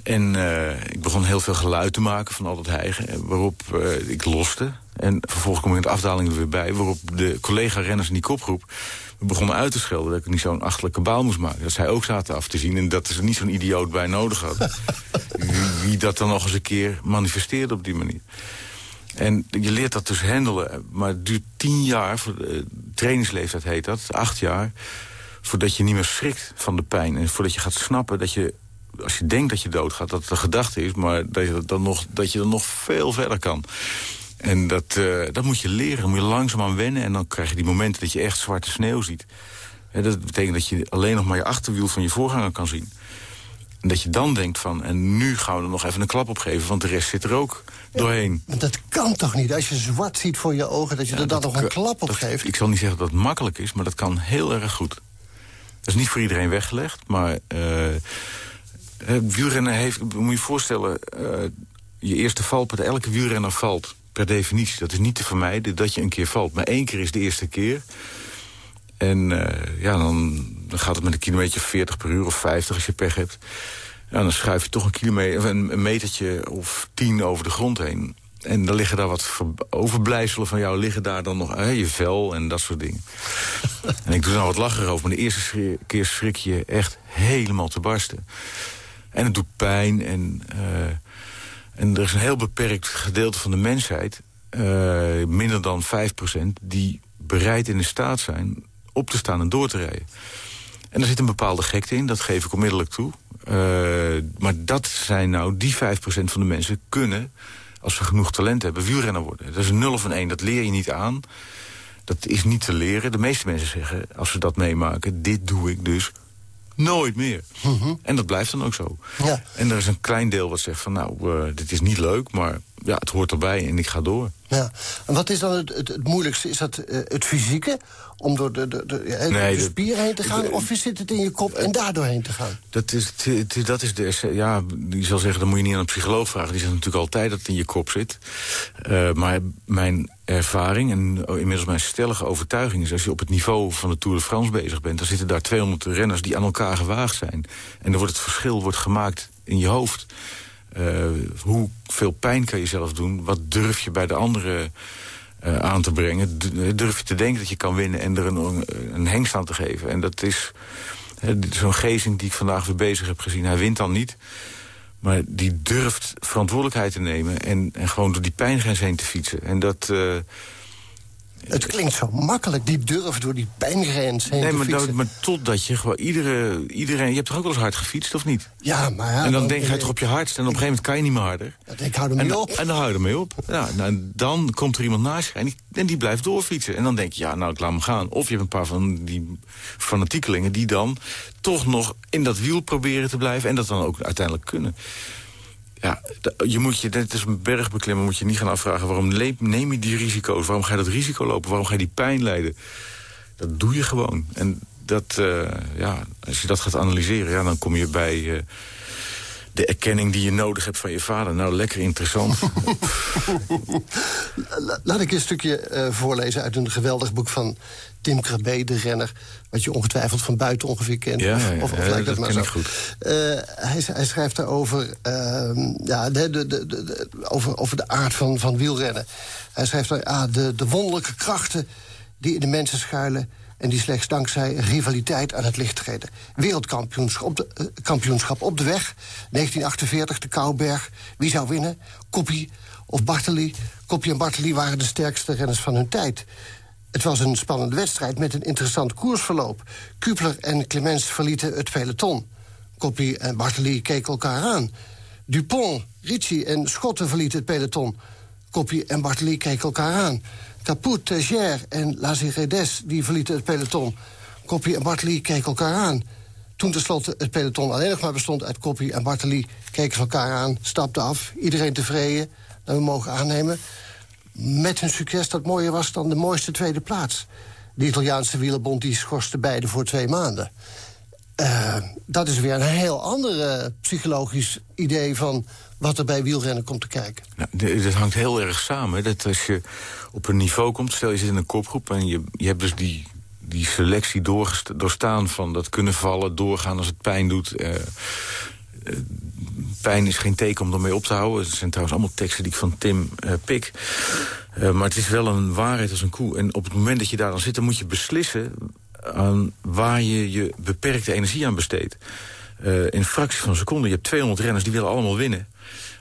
En ik begon heel veel geluid te maken van al dat hijgen. Waarop ik loste. En vervolgens kom ik in de afdaling er weer bij. Waarop de collega-renners in die kopgroep begonnen uit te schelden... dat ik niet zo'n achterlijke baal moest maken. Dat zij ook zaten af te zien en dat ze niet zo'n idioot bij nodig hadden. (laughs) wie, wie dat dan nog eens een keer manifesteerde op die manier. En je leert dat dus handelen. Maar het duurt tien jaar, de, trainingsleeftijd heet dat, acht jaar... voordat je niet meer schrikt van de pijn. En voordat je gaat snappen dat je, als je denkt dat je doodgaat... dat het een gedachte is, maar dat je dan nog, dat je dan nog veel verder kan. En dat, eh, dat moet je leren, moet je langzaamaan wennen... en dan krijg je die momenten dat je echt zwarte sneeuw ziet. Dat betekent dat je alleen nog maar je achterwiel van je voorganger kan zien. En dat je dan denkt van, en nu gaan we er nog even een klap op geven... want de rest zit er ook doorheen. Dat kan toch niet? Als je zwart ziet voor je ogen, dat je er dan nog een klap op dat- geeft. Ik zal niet zeggen dat het makkelijk is, maar dat kan heel erg goed. Dat is niet voor iedereen weggelegd, maar... eh, het wielrennen heeft, moet je je voorstellen... eh, je eerste valpartij, elke wielrenner valt per definitie. Dat is niet te vermijden dat je een keer valt. Maar één keer is de eerste keer. En eh, ja, dan, dan gaat het met een kilometer 40 per uur of 50 als je pech hebt. Ja, dan schuif je toch een, kilometer, een, een metertje of tien over de grond heen. En dan liggen daar wat ver- overblijfselen van jou, liggen daar dan nog hè, je vel en dat soort dingen. (laughs) en ik doe er nou wat lachen over, maar de eerste keer schrik je echt helemaal te barsten. En het doet pijn en, eh, en er is een heel beperkt gedeelte van de mensheid, eh, minder dan 5%, die bereid in de staat zijn op te staan en door te rijden. En er zit een bepaalde gekte in, dat geef ik onmiddellijk toe. Eh, maar dat zijn nou, die 5% van de mensen kunnen, als ze genoeg talent hebben, wielrenner worden. Dat is een nul of een dat leer je niet aan. Dat is niet te leren. De meeste mensen zeggen, als ze dat meemaken... dit doe ik dus nooit meer. En dat blijft dan ook zo. Ja. En er is een klein deel wat zegt van... nou, eh, dit is niet leuk, maar ja, het hoort erbij en ik ga door. Ja. En wat is dan het, het, het moeilijkste? Is dat eh, het fysieke? Om door de, de, de, Nee, de spier heen te gaan? of zit het in je kop en daardoor heen te gaan? Dat is, het- dat is de... Ja, die zal zeggen, dan moet je niet aan een psycholoog vragen. Die zegt natuurlijk altijd dat het in je kop zit. Eh, maar mijn ervaring en inmiddels mijn stellige overtuiging is... als je op het niveau van de Tour de France bezig bent... dan zitten daar 200 renners die aan elkaar gewaagd zijn. En dan wordt het verschil wordt gemaakt in je hoofd. Eh, hoeveel pijn kan je zelf doen? Wat durf je bij de anderen eh, aan te brengen? D- Durf je te denken dat je kan winnen en er een, een hengst aan te geven? En dat is zo'n gezing die ik vandaag weer bezig heb gezien. Hij wint dan niet, maar die durft verantwoordelijkheid te nemen... en, en gewoon door die pijngrens heen te fietsen. En dat... eh, Het klinkt zo makkelijk, die durf door die pijngrens heen nee, te maar, fietsen. dat, maar totdat je gewoon iedere, iedereen... Je hebt toch ook wel eens hard gefietst, of niet? Ja, maar ja, en dan denk je toch op je hardst en op een gegeven moment kan je niet meer harder. Ja, ik hou ermee dan- op. En dan hou je ermee op. Ja, nou, dan komt er iemand naast je en die, en die blijft doorfietsen. En dan denk je, ja, nou, ik laat hem gaan. Of je hebt een paar van die fanatiekelingen die dan toch nog in dat wiel proberen te blijven... en dat dan ook uiteindelijk kunnen. Ja, je moet je, dit is een bergbeklimmen, moet je niet gaan afvragen... waarom neem je die risico's? Waarom ga je dat risico lopen? Waarom ga je die pijn lijden? Dat doe je gewoon. En dat, eh, ja, als je dat gaat analyseren, ja, dan kom je bij... eh, de erkenning die je nodig hebt van je vader. Nou, lekker interessant. (laughs) La- Laat ik een stukje eh, voorlezen uit een geweldig boek van Tim Krabbe, de renner. Wat je ongetwijfeld van buiten ongeveer kent. Ja, of, ja, ja. of, of Ja, lijkt dat het maar zo. goed. Eh, hij, hij schrijft daarover ehm, ja, de, de, de, de- de- over, over de aard van, van wielrennen. Hij schrijft daar, ah, de, de wonderlijke krachten die in de mensen schuilen... en die slechts dankzij rivaliteit aan het licht treden. Wereldkampioenschap op de, eh, kampioenschap op de weg, 1948, de Kouberg. Wie zou winnen? Koppie of Bartoli? Koppie en Bartoli waren de sterkste renners van hun tijd. Het was een spannende wedstrijd met een interessant koersverloop. Kupler en Clemens verlieten het peloton. Koppie en Bartoli keken elkaar aan. Dupont, Ricci en Schotten verlieten het peloton. Koppie en Bartoli keken elkaar aan. Caput, Teger en Lazaredes die verlieten het peloton. Koppie en Bartoli keken elkaar aan. Toen tenslotte het peloton alleen nog maar bestond uit Koppie en Bartoli... keken ze elkaar aan, stapten af, iedereen tevreden. Nou, we mogen aannemen met hun succes dat mooier was dan de mooiste tweede plaats. De Italiaanse wielerbond die schorste beide voor twee maanden. Eh, dat is weer een heel ander eh, psychologisch idee van wat er bij wielrennen komt te kijken. Nou, dat hangt heel erg samen. Dat als je op een niveau komt, stel je zit in een kopgroep... en je, je hebt dus die, die selectie doorstaan van dat kunnen vallen... doorgaan als het pijn doet. eh, pijn is geen teken om ermee op te houden. Het zijn trouwens allemaal teksten die ik van Tim eh, pik. Maar het is wel een waarheid als een koe. En op het moment dat je daar dan zit, dan moet je beslissen... aan waar je je beperkte energie aan besteedt. Eh, in een fractie van een seconde, je hebt 200 renners... die willen allemaal winnen.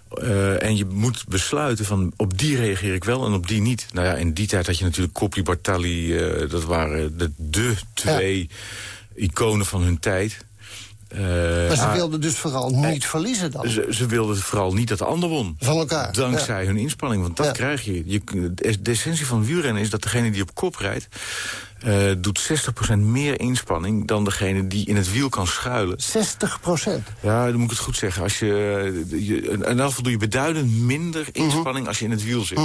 Eh, en je moet besluiten van op die reageer ik wel en op die niet. Nou ja, in die tijd had je natuurlijk Coppi, Bartali... eh, dat waren de, de twee iconen van hun tijd. Maar ze ah, wilden dus vooral niet verliezen dan. ze, ze wilden vooral niet dat de ander won. Van elkaar. Dankzij hun inspanning, want dat Ja. krijg je. je. De essentie van wielrennen is dat degene die op kop rijdt... eh, doet 60% meer inspanning dan degene die in het wiel kan schuilen. 60 procent. Ja, dan moet ik het goed zeggen. Als je, je, in elk geval doe je beduidend minder inspanning als je in het wiel zit.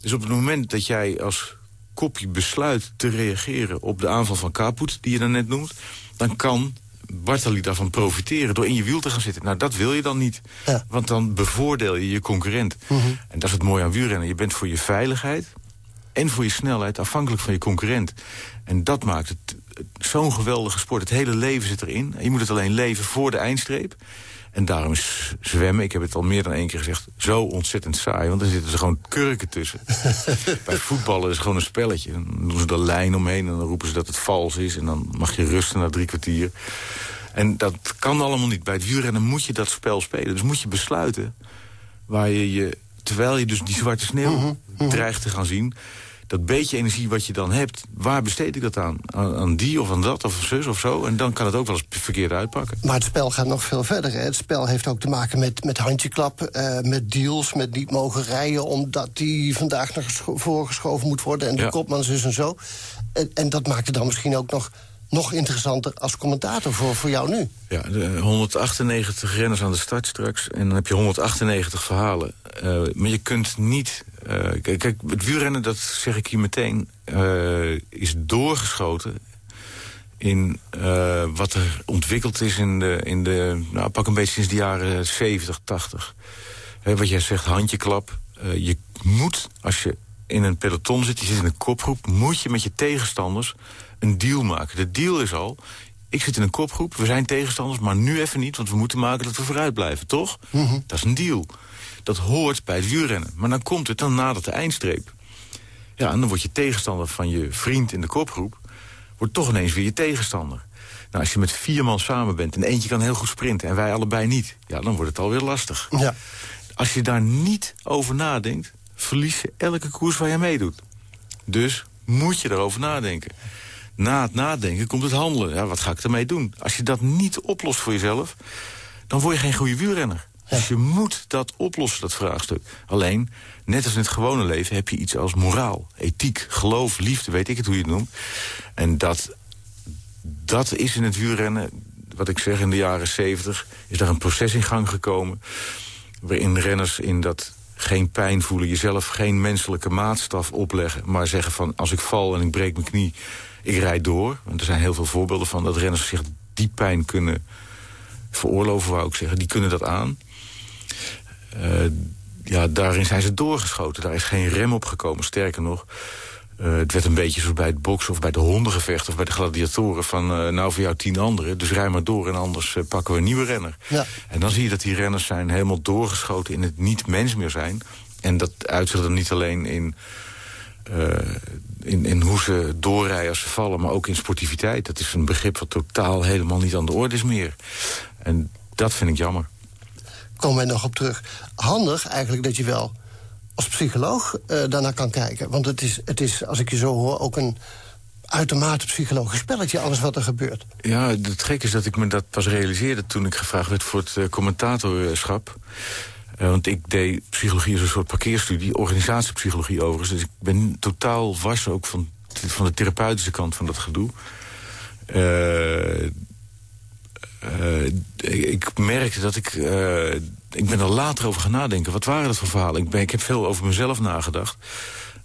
Dus op het moment dat jij als kopje besluit te reageren... op de aanval van Kaput, die je dan net noemt... dan kan Bartali daarvan profiteren door in je wiel te gaan zitten. Nou, dat wil je dan niet. Ja. Want dan bevoordeel je je concurrent. En dat is het mooie aan wielrennen. Je bent voor je veiligheid en voor je snelheid afhankelijk van je concurrent. En dat maakt het zo'n geweldige sport. Het hele leven zit erin. Je moet het alleen leven voor de eindstreep. En daarom is zwemmen, ik heb het al meer dan één keer gezegd... zo ontzettend saai, want er zitten ze gewoon kurken tussen. (laughs) Bij voetballen is het gewoon een spelletje. Dan doen ze de lijn omheen en dan roepen ze dat het vals is... en dan mag je rusten na drie kwartier. En dat kan allemaal niet. Bij het wielrennen moet je dat spel spelen. Dus moet je besluiten waar je je... terwijl je dus die zwarte sneeuw dreigt te gaan zien... dat beetje energie wat je dan hebt, waar besteed ik dat aan? aan? aan die of aan dat of zus of zo? En dan kan het ook wel eens verkeerd uitpakken. Maar het spel gaat nog veel verder. Hè. Het spel heeft ook te maken met, met handjeklap, eh, met deals, met niet mogen rijden... omdat die vandaag nog gescho- voorgeschoven moet worden en de Ja. kopman zus en zo. En, en dat maakt het dan misschien ook nog, nog interessanter als commentator voor, voor jou nu. Ja, de 198 renners aan de start straks. En dan heb je 198 verhalen. Eh, maar je kunt niet... eh, kijk, kijk, het wielrennen, dat zeg ik hier meteen... eh, is doorgeschoten in eh, wat er ontwikkeld is in de, in de... Nou, pak een beetje sinds de jaren 70, 80. Hè, wat jij zegt, handjeklap. Je moet, als je in een peloton zit, je zit in een kopgroep... moet je met je tegenstanders een deal maken. De deal is al, ik zit in een kopgroep, we zijn tegenstanders... maar nu even niet, want we moeten maken dat we vooruit blijven, toch? Dat is een deal. Dat hoort bij het wielrennen. Maar dan komt het, dan nadert de eindstreep. Ja, en dan wordt je tegenstander van je vriend in de kopgroep... wordt toch ineens weer je tegenstander. Nou, als je met vier man samen bent en eentje kan heel goed sprinten... en wij allebei niet, ja, dan wordt het alweer lastig. Ja. Als je daar niet over nadenkt, verlies je elke koers waar je meedoet. Dus moet je erover nadenken. Na het nadenken komt het handelen. Ja, wat ga ik ermee doen? Als je dat niet oplost voor jezelf, dan word je geen goede wielrenner. Dus je moet dat oplossen, dat vraagstuk. Alleen, net als in het gewone leven, heb je iets als moraal, ethiek, geloof, liefde, weet ik het hoe je het noemt. En dat, dat is in het wielrennen, wat ik zeg in de jaren zeventig, is daar een proces in gang gekomen waarin renners in dat geen pijn voelen, jezelf geen menselijke maatstaf opleggen... maar zeggen van als ik val en ik breek mijn knie, ik rijd door. Want er zijn heel veel voorbeelden van dat renners zich die pijn kunnen veroorloven, wou ik zeggen. Die kunnen dat aan. Eh, ja, daarin zijn ze doorgeschoten. Daar is geen rem op gekomen. Sterker nog, eh, het werd een beetje zoals bij het boksen of bij de hondengevecht... of bij de gladiatoren van eh, nou voor jou tien anderen. Dus rij maar door en anders pakken we een nieuwe renner. Ja. En dan zie je dat die renners zijn helemaal doorgeschoten in het niet mens meer zijn. En dat uitzicht dan niet alleen in, in, in hoe ze doorrijden als ze vallen... maar ook in sportiviteit. Dat is een begrip wat totaal helemaal niet aan de orde is meer. En dat vind ik jammer. Komen wij nog op terug. Handig eigenlijk dat je wel als psycholoog eh, daarnaar kan kijken. Want het is, het is, als ik je zo hoor, ook een uitermate psychologisch spelletje... alles wat er gebeurt. Ja, het gek is dat ik me dat pas realiseerde toen ik gevraagd werd voor het eh, commentatorschap. Eh, want ik deed psychologie als een soort parkeerstudie, organisatiepsychologie overigens. Dus ik ben totaal wars ook van, van de therapeutische kant van dat gedoe. Eh, eh, ik merkte dat ik... eh, ik ben er later over gaan nadenken. Wat waren dat voor verhalen? Ik, ik heb veel over mezelf nagedacht.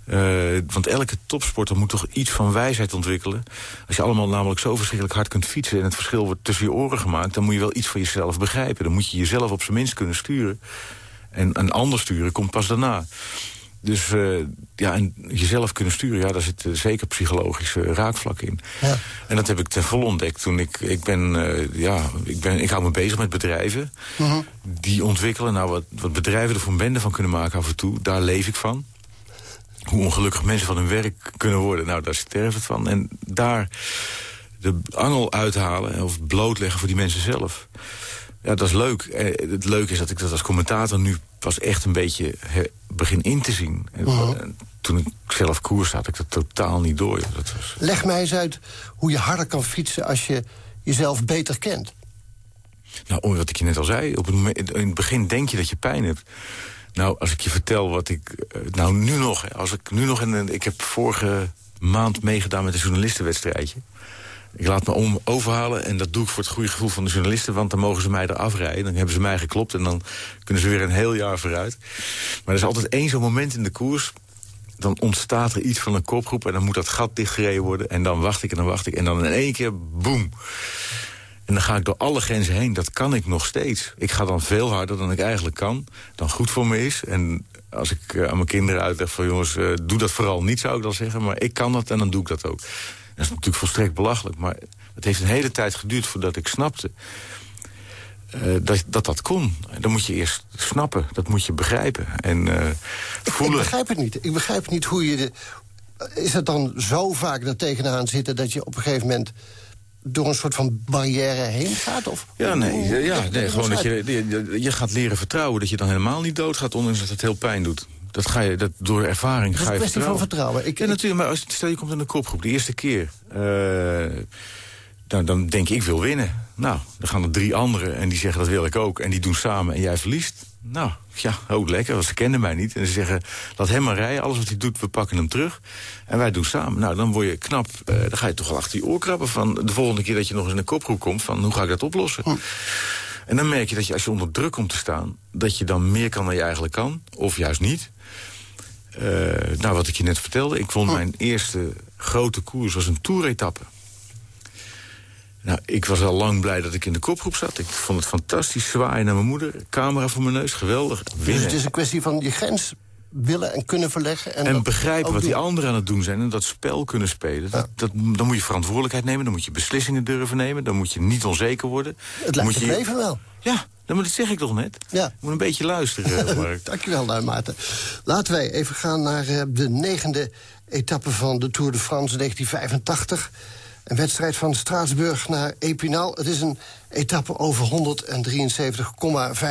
Eh, want elke topsporter moet toch iets van wijsheid ontwikkelen. Als je allemaal namelijk zo verschrikkelijk hard kunt fietsen... en het verschil wordt tussen je oren gemaakt... dan moet je wel iets van jezelf begrijpen. Dan moet je jezelf op zijn minst kunnen sturen. En een ander sturen komt pas daarna. Dus eh, ja, en jezelf kunnen sturen, ja, daar zit zeker psychologische raakvlak in. Ja. En dat heb ik ten volle ontdekt toen ik... Ik, ben, eh, ja, ik, ben, ik hou me bezig met bedrijven die ontwikkelen. Nou, wat, wat bedrijven er voor een bende van kunnen maken af en toe, daar leef ik van. Hoe ongelukkig mensen van hun werk kunnen worden, nou, daar sterf het van. En daar de angel uithalen of blootleggen voor die mensen zelf. Ja, dat is leuk. Eh, Het leuke is dat ik dat als commentator nu pas echt een beetje he- begin in te zien. En, en toen ik zelf koers had ik dat totaal niet door. Dat was, Leg mij eens uit hoe je harder kan fietsen als je jezelf beter kent. Nou, wat ik je net al zei, op het, moment, in het begin denk je dat je pijn hebt. Nou, als ik je vertel wat ik... eh, Nou, nu nog, als ik nu nog... In ik heb vorige maand meegedaan met een journalistenwedstrijdje. Ik laat me om overhalen en dat doe ik voor het goede gevoel van de journalisten... want dan mogen ze mij eraf rijden, dan hebben ze mij geklopt... en dan kunnen ze weer een heel jaar vooruit. Maar er is altijd één zo'n moment in de koers... dan ontstaat er iets van een kopgroep en dan moet dat gat dichtgereden worden... en dan wacht ik en dan wacht ik en dan in één keer, boem... En dan ga ik door alle grenzen heen. Dat kan ik nog steeds. Ik ga dan veel harder dan ik eigenlijk kan. Dan goed voor me is. En als ik eh, aan mijn kinderen uitleg van... jongens, eh, doe dat vooral niet, zou ik dan zeggen. Maar ik kan dat en dan doe ik dat ook. Dat is natuurlijk volstrekt belachelijk. Maar het heeft een hele tijd geduurd voordat ik snapte... eh, dat, dat dat kon. Dan moet je eerst snappen. Dat moet je begrijpen. En eh, Ik, ik voelen. begrijp het niet. Ik begrijp niet hoe je... De, is het dan zo vaak er tegenaan zitten... dat je op een gegeven moment door een soort van barrière heen gaat? Of, Ja, nee, ja, nee gewoon dat je, je, je gaat leren vertrouwen... dat je dan helemaal niet doodgaat, ondanks dat het heel pijn doet. Dat ga je, dat, door ervaring Het is ga een je kwestie van vertrouwen. Ik, ja, natuurlijk, maar als, stel je komt in een kopgroep, de eerste keer. eh, dan, dan denk je, ik wil winnen. Nou, dan gaan er drie anderen en die zeggen, dat wil ik ook. En die doen samen en jij verliest. Nou, ja, ook lekker, want ze kenden mij niet. En ze zeggen, laat hem maar rijden, alles wat hij doet, we pakken hem terug. En wij doen samen. Nou, dan word je knap. eh, dan ga je toch wel achter je oor krabben van de volgende keer dat je nog eens in een kopgroep komt... van hoe ga ik dat oplossen? En dan merk je dat je als je onder druk komt te staan... dat je dan meer kan dan je eigenlijk kan, of juist niet. Eh, nou, wat ik je net vertelde, ik vond mijn eerste grote koers was een toeretappe. Nou, ik was al lang blij dat ik in de kopgroep zat. Ik vond het fantastisch zwaaien naar mijn moeder. Camera voor mijn neus, geweldig. dus Winnen. het is een kwestie van je grens willen en kunnen verleggen. En, begrijpen wat die anderen aan het doen zijn en dat spel kunnen spelen. Dat, dat, dan moet je verantwoordelijkheid nemen, dan moet je beslissingen durven nemen... dan moet je niet onzeker worden. Het lijkt moet het je... leven wel. Ja, dat zeg ik toch net. Ja. Je moet een beetje luisteren, (laughs) Mark. Dankjewel, uh, Maarten. Laten wij even gaan naar uh, de negende etappe van de Tour de France 1985. Een wedstrijd van Straatsburg naar Epinal. Het is een etappe over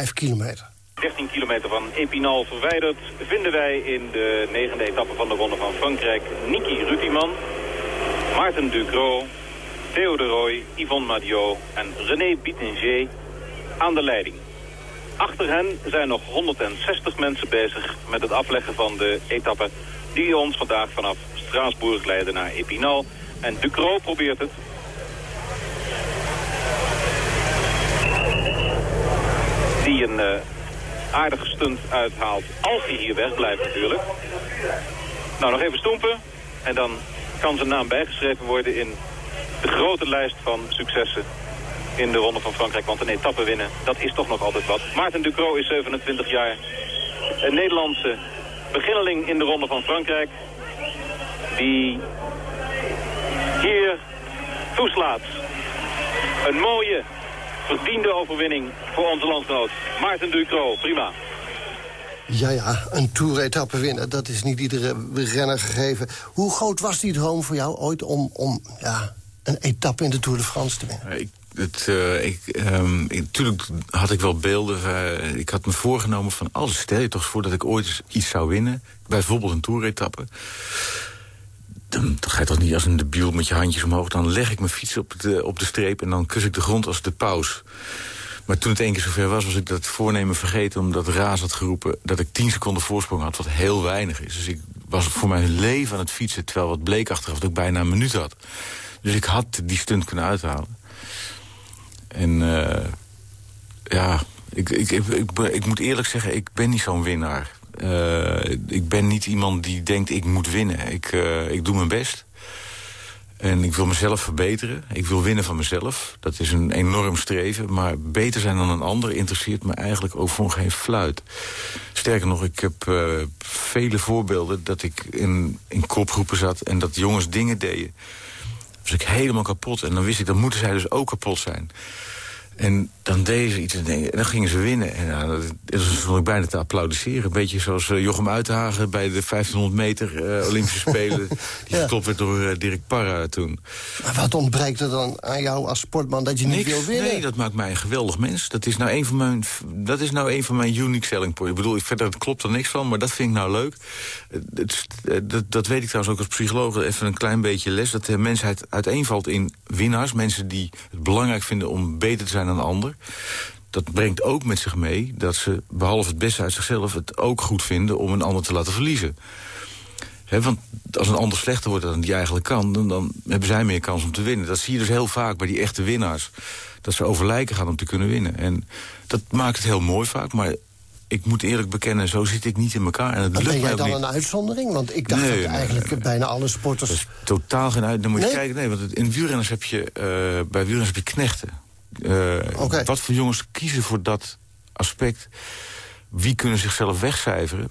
173,5 kilometer. 13 kilometer van Epinal verwijderd vinden wij in de negende etappe van de Ronde van Frankrijk Niki Rutiman, Maarten Ducrot, Theo de Roy, Yvonne Madiot en René Bittinger aan de leiding. Achter hen zijn nog 160 mensen bezig met het afleggen van de etappe die ons vandaag vanaf Straatsburg leiden naar Epinal. En Ducrot probeert het. Die een uh, aardige stunt uithaalt als hij hier wegblijft natuurlijk. Nou, nog even stoempen. En dan kan zijn naam bijgeschreven worden in de grote lijst van successen in de Ronde van Frankrijk. Want een etappe winnen, dat is toch nog altijd wat. Maarten Ducrot is 27 jaar. Een Nederlandse beginneling in de Ronde van Frankrijk. Die hier toeslaat. Een mooie, verdiende overwinning voor onze landgenoot. Maarten Ducrot, prima. Ja, ja, een toeretappe winnen, dat is niet iedere renner gegeven. Hoe groot was die droom voor jou ooit om, om ja, een etappe in de Tour de France te winnen? Ik, het, uh, ik, um, ik, natuurlijk had ik wel beelden. Uh, ik had me voorgenomen van alles. Stel je toch voor dat ik ooit iets zou winnen. Bijvoorbeeld een toeretappe. Dan, ga je toch niet als een debiel met je handjes omhoog. Dan leg ik mijn fiets op de, op de streep en dan kus ik de grond als de paus. Maar toen het één keer zover was, was ik dat voornemen vergeten... omdat Raas had geroepen dat ik 10 seconden voorsprong had, wat heel weinig is. Dus ik was voor mijn leven aan het fietsen... terwijl wat bleek achteraf dat ik bijna een minuut had. Dus ik had die stunt kunnen uithalen. En uh, ja, ik, ik, ik, ik moet eerlijk zeggen, ik ben niet zo'n winnaar. Uh, ik ben niet iemand die denkt, ik moet winnen. Ik, uh, ik doe mijn best. En ik wil mezelf verbeteren. Ik wil winnen van mezelf. Dat is een enorm streven. Maar beter zijn dan een ander interesseert me eigenlijk ook voor geen fluit. Sterker nog, ik heb uh, vele voorbeelden dat ik in, in kopgroepen zat... en dat jongens dingen deden. Dus ik helemaal kapot. En dan wist ik, dan moeten zij dus ook kapot zijn. En dan deden ze iets en, en dan gingen ze winnen. En nou, dat stond ik bijna te applaudisseren. Een beetje zoals uh, Jochem Uithagen bij de 1500 meter uh, Olympische Spelen. (laughs) Die ja. geklopt werd door uh, Dirk Parra toen. Maar wat ontbreekt er dan aan jou als sportman dat je niet wil winnen? Nee, dat maakt mij een geweldig mens. Dat is nou een van mijn, dat is nou een van mijn unique selling points. Ik bedoel, verder klopt er niks van, maar dat vind ik nou leuk. Het, dat, dat weet ik trouwens ook als psycholoog. Even een klein beetje les. Dat de mensheid uiteenvalt in winnaars. Mensen die het belangrijk vinden om beter te zijn een ander. Dat brengt ook met zich mee dat ze, behalve het beste uit zichzelf... het ook goed vinden om een ander te laten verliezen. Hè, want als een ander slechter wordt dan die eigenlijk kan... Dan, dan hebben zij meer kans om te winnen. Dat zie je dus heel vaak bij die echte winnaars. Dat ze over lijken gaan om te kunnen winnen. En dat maakt het heel mooi vaak, maar ik moet eerlijk bekennen, zo zit ik niet in elkaar. En het lukt ben jij dan niet. een uitzondering? Want ik dacht Nee, dat eigenlijk nee, bijna alle sporters... Totaal geen uit. Dan moet je kijken. Nee, want in wielrenners heb je, eh, bij wielrenners heb je knechten. Eh. Wat voor jongens kiezen voor dat aspect? Wie kunnen zichzelf wegcijferen?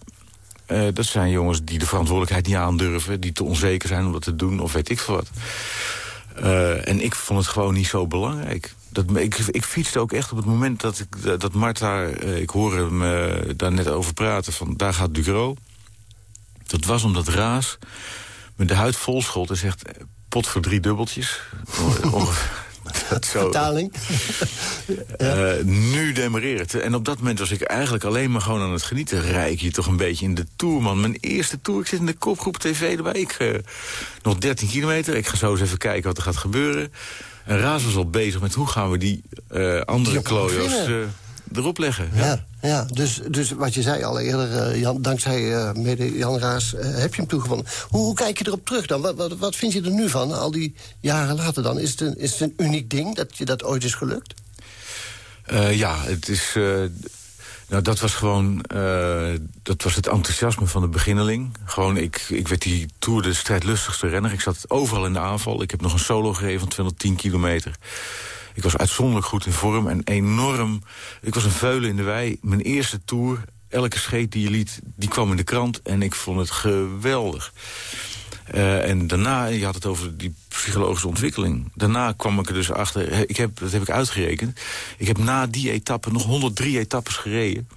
Eh, dat zijn jongens die de verantwoordelijkheid niet aandurven... die te onzeker zijn om dat te doen, of weet ik veel wat. Eh, en ik vond het gewoon niet zo belangrijk. Dat, ik, ik fietste ook echt op het moment dat, ik, dat Marta... ik hoorde hem daar net over praten, van daar gaat Ducro. Dat was omdat Raas met de huid vol schold en zegt... pot voor drie dubbeltjes. (laughs) (laughs) Ongeveer- Zo, Vertaling. (laughs) eh, nu demareren. Te- En op dat moment was ik eigenlijk alleen maar gewoon aan het genieten. Rijk je toch een beetje in de Tour, man. Mijn eerste Tour, ik zit in de kopgroep TV erbij. Ik, eh, nog 13 kilometer. Ik ga zo eens even kijken wat er gaat gebeuren. En Raas was al bezig met hoe gaan we die eh, andere klojo's erop leggen. Ja, ja. Dus, dus wat je zei al eerder, eh, Jan, dankzij eh, mede Jan Raas eh, heb je hem toegewonnen. Hoe, hoe kijk je erop terug dan? Wat, wat, wat vind je er nu van, al die jaren later dan? Is het een, is het een uniek ding dat je dat ooit is gelukt? Ja, het is... nou, dat was gewoon... dat was het enthousiasme van de beginneling. Gewoon, ik, ik werd die Tour de strijdlustigste renner. Ik zat overal in de aanval. Ik heb nog een solo gereden van 210 kilometer. Ik was uitzonderlijk goed in vorm en enorm... Ik was een veulen in de wei. Mijn eerste Tour, elke scheet die je liet, die kwam in de krant. En ik vond het geweldig. Eh, en daarna, je had het over die psychologische ontwikkeling. Daarna kwam ik er dus achter, ik heb, dat heb ik uitgerekend... ik heb na die etappe nog 103 etappes gereden...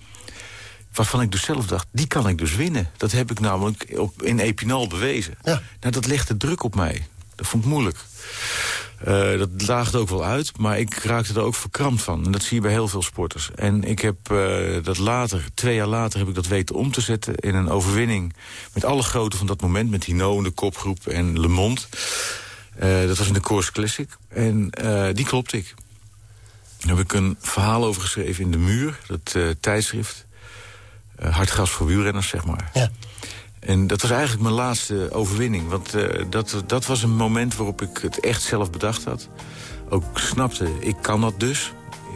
waarvan ik dus zelf dacht, die kan ik dus winnen. Dat heb ik namelijk op, in Epinal bewezen. Ja. Nou, dat legde druk op mij. Dat vond ik moeilijk. Eh, dat laagde ook wel uit, maar ik raakte er ook verkrampt van. En dat zie je bij heel veel sporters. En ik heb eh, dat later, twee jaar later, heb ik dat weten om te zetten... in een overwinning met alle grote van dat moment... met Hino in de kopgroep en Le Monde. Eh, dat was in de Course Classic. En die klopte ik. Daar heb ik een verhaal over geschreven in De Muur, dat tijdschrift. Hard gas voor wielrenners, zeg maar. Ja. En dat was eigenlijk mijn laatste overwinning. Want eh, dat, dat was een moment waarop ik het echt zelf bedacht had. Ook snapte, ik kan dat dus.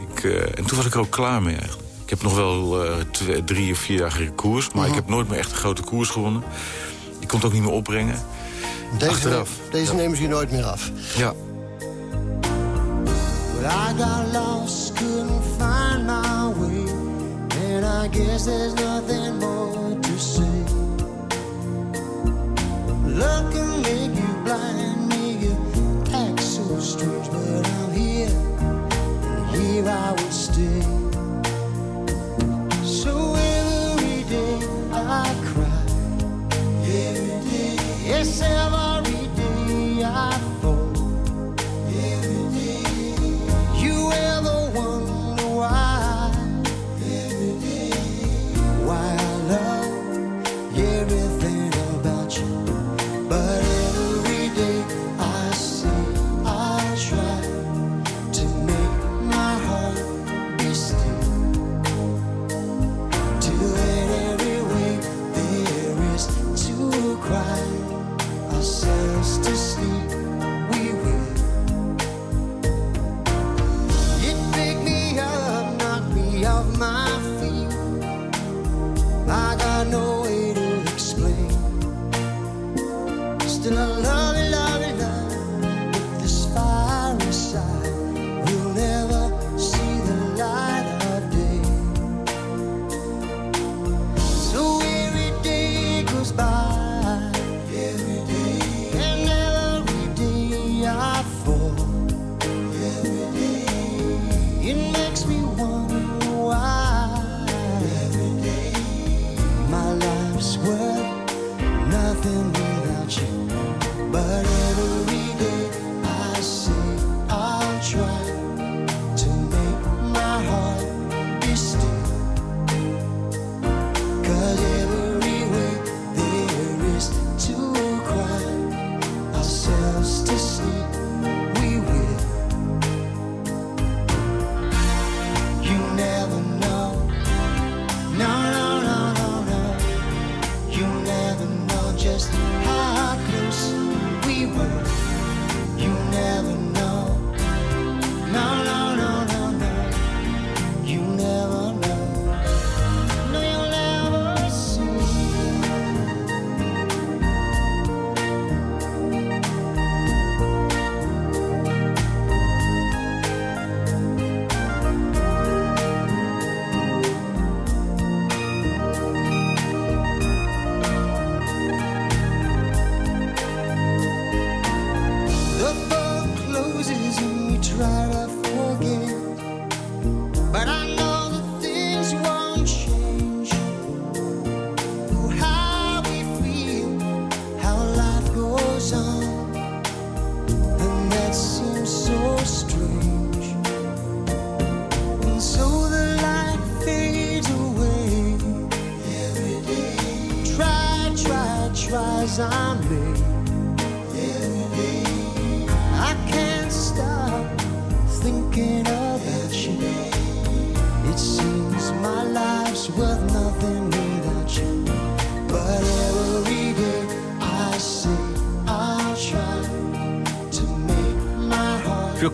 Ik, eh, en toen was ik er ook klaar mee eigenlijk. Ik heb nog wel eh, twee, drie of vier jaar koers... maar ik heb nooit meer echt een grote koers gewonnen. Ik kon het ook niet meer opbrengen. Deze, Achteraf. deze nemen ze je nooit meer af. Ja. But I got lost, couldn't find my way. And I guess there's nothing more Can make you blind, make you act so strange. But I'm here, and here I will stay. So every day I cry. Every day. Yes, every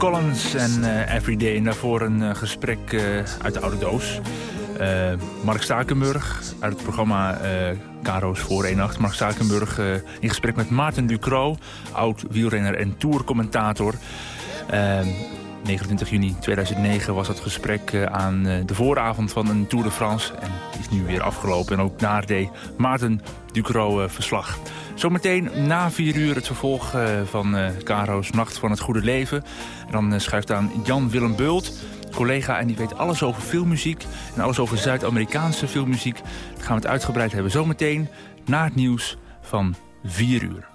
Collins en uh, Everyday. En daarvoor een uh, gesprek uh, uit de oude doos. Mark Stakenburg uit het programma Karo's voor 1 nacht. Mark Stakenburg in gesprek met Maarten Ducro, oud wielrenner en tourcommentator. 29 juni 2009 was het gesprek aan de vooravond van een Tour de France. En is nu weer afgelopen. En ook daar deed Maarten Ducro verslag. Zometeen na vier uur het vervolg uh, van uh, Caro's Nacht van het Goede Leven. En dan uh, schuift aan Jan-Willem Bult, collega en die weet alles over filmmuziek... en alles over Zuid-Amerikaanse filmmuziek. Daar gaan we het uitgebreid hebben zometeen na het nieuws van vier uur.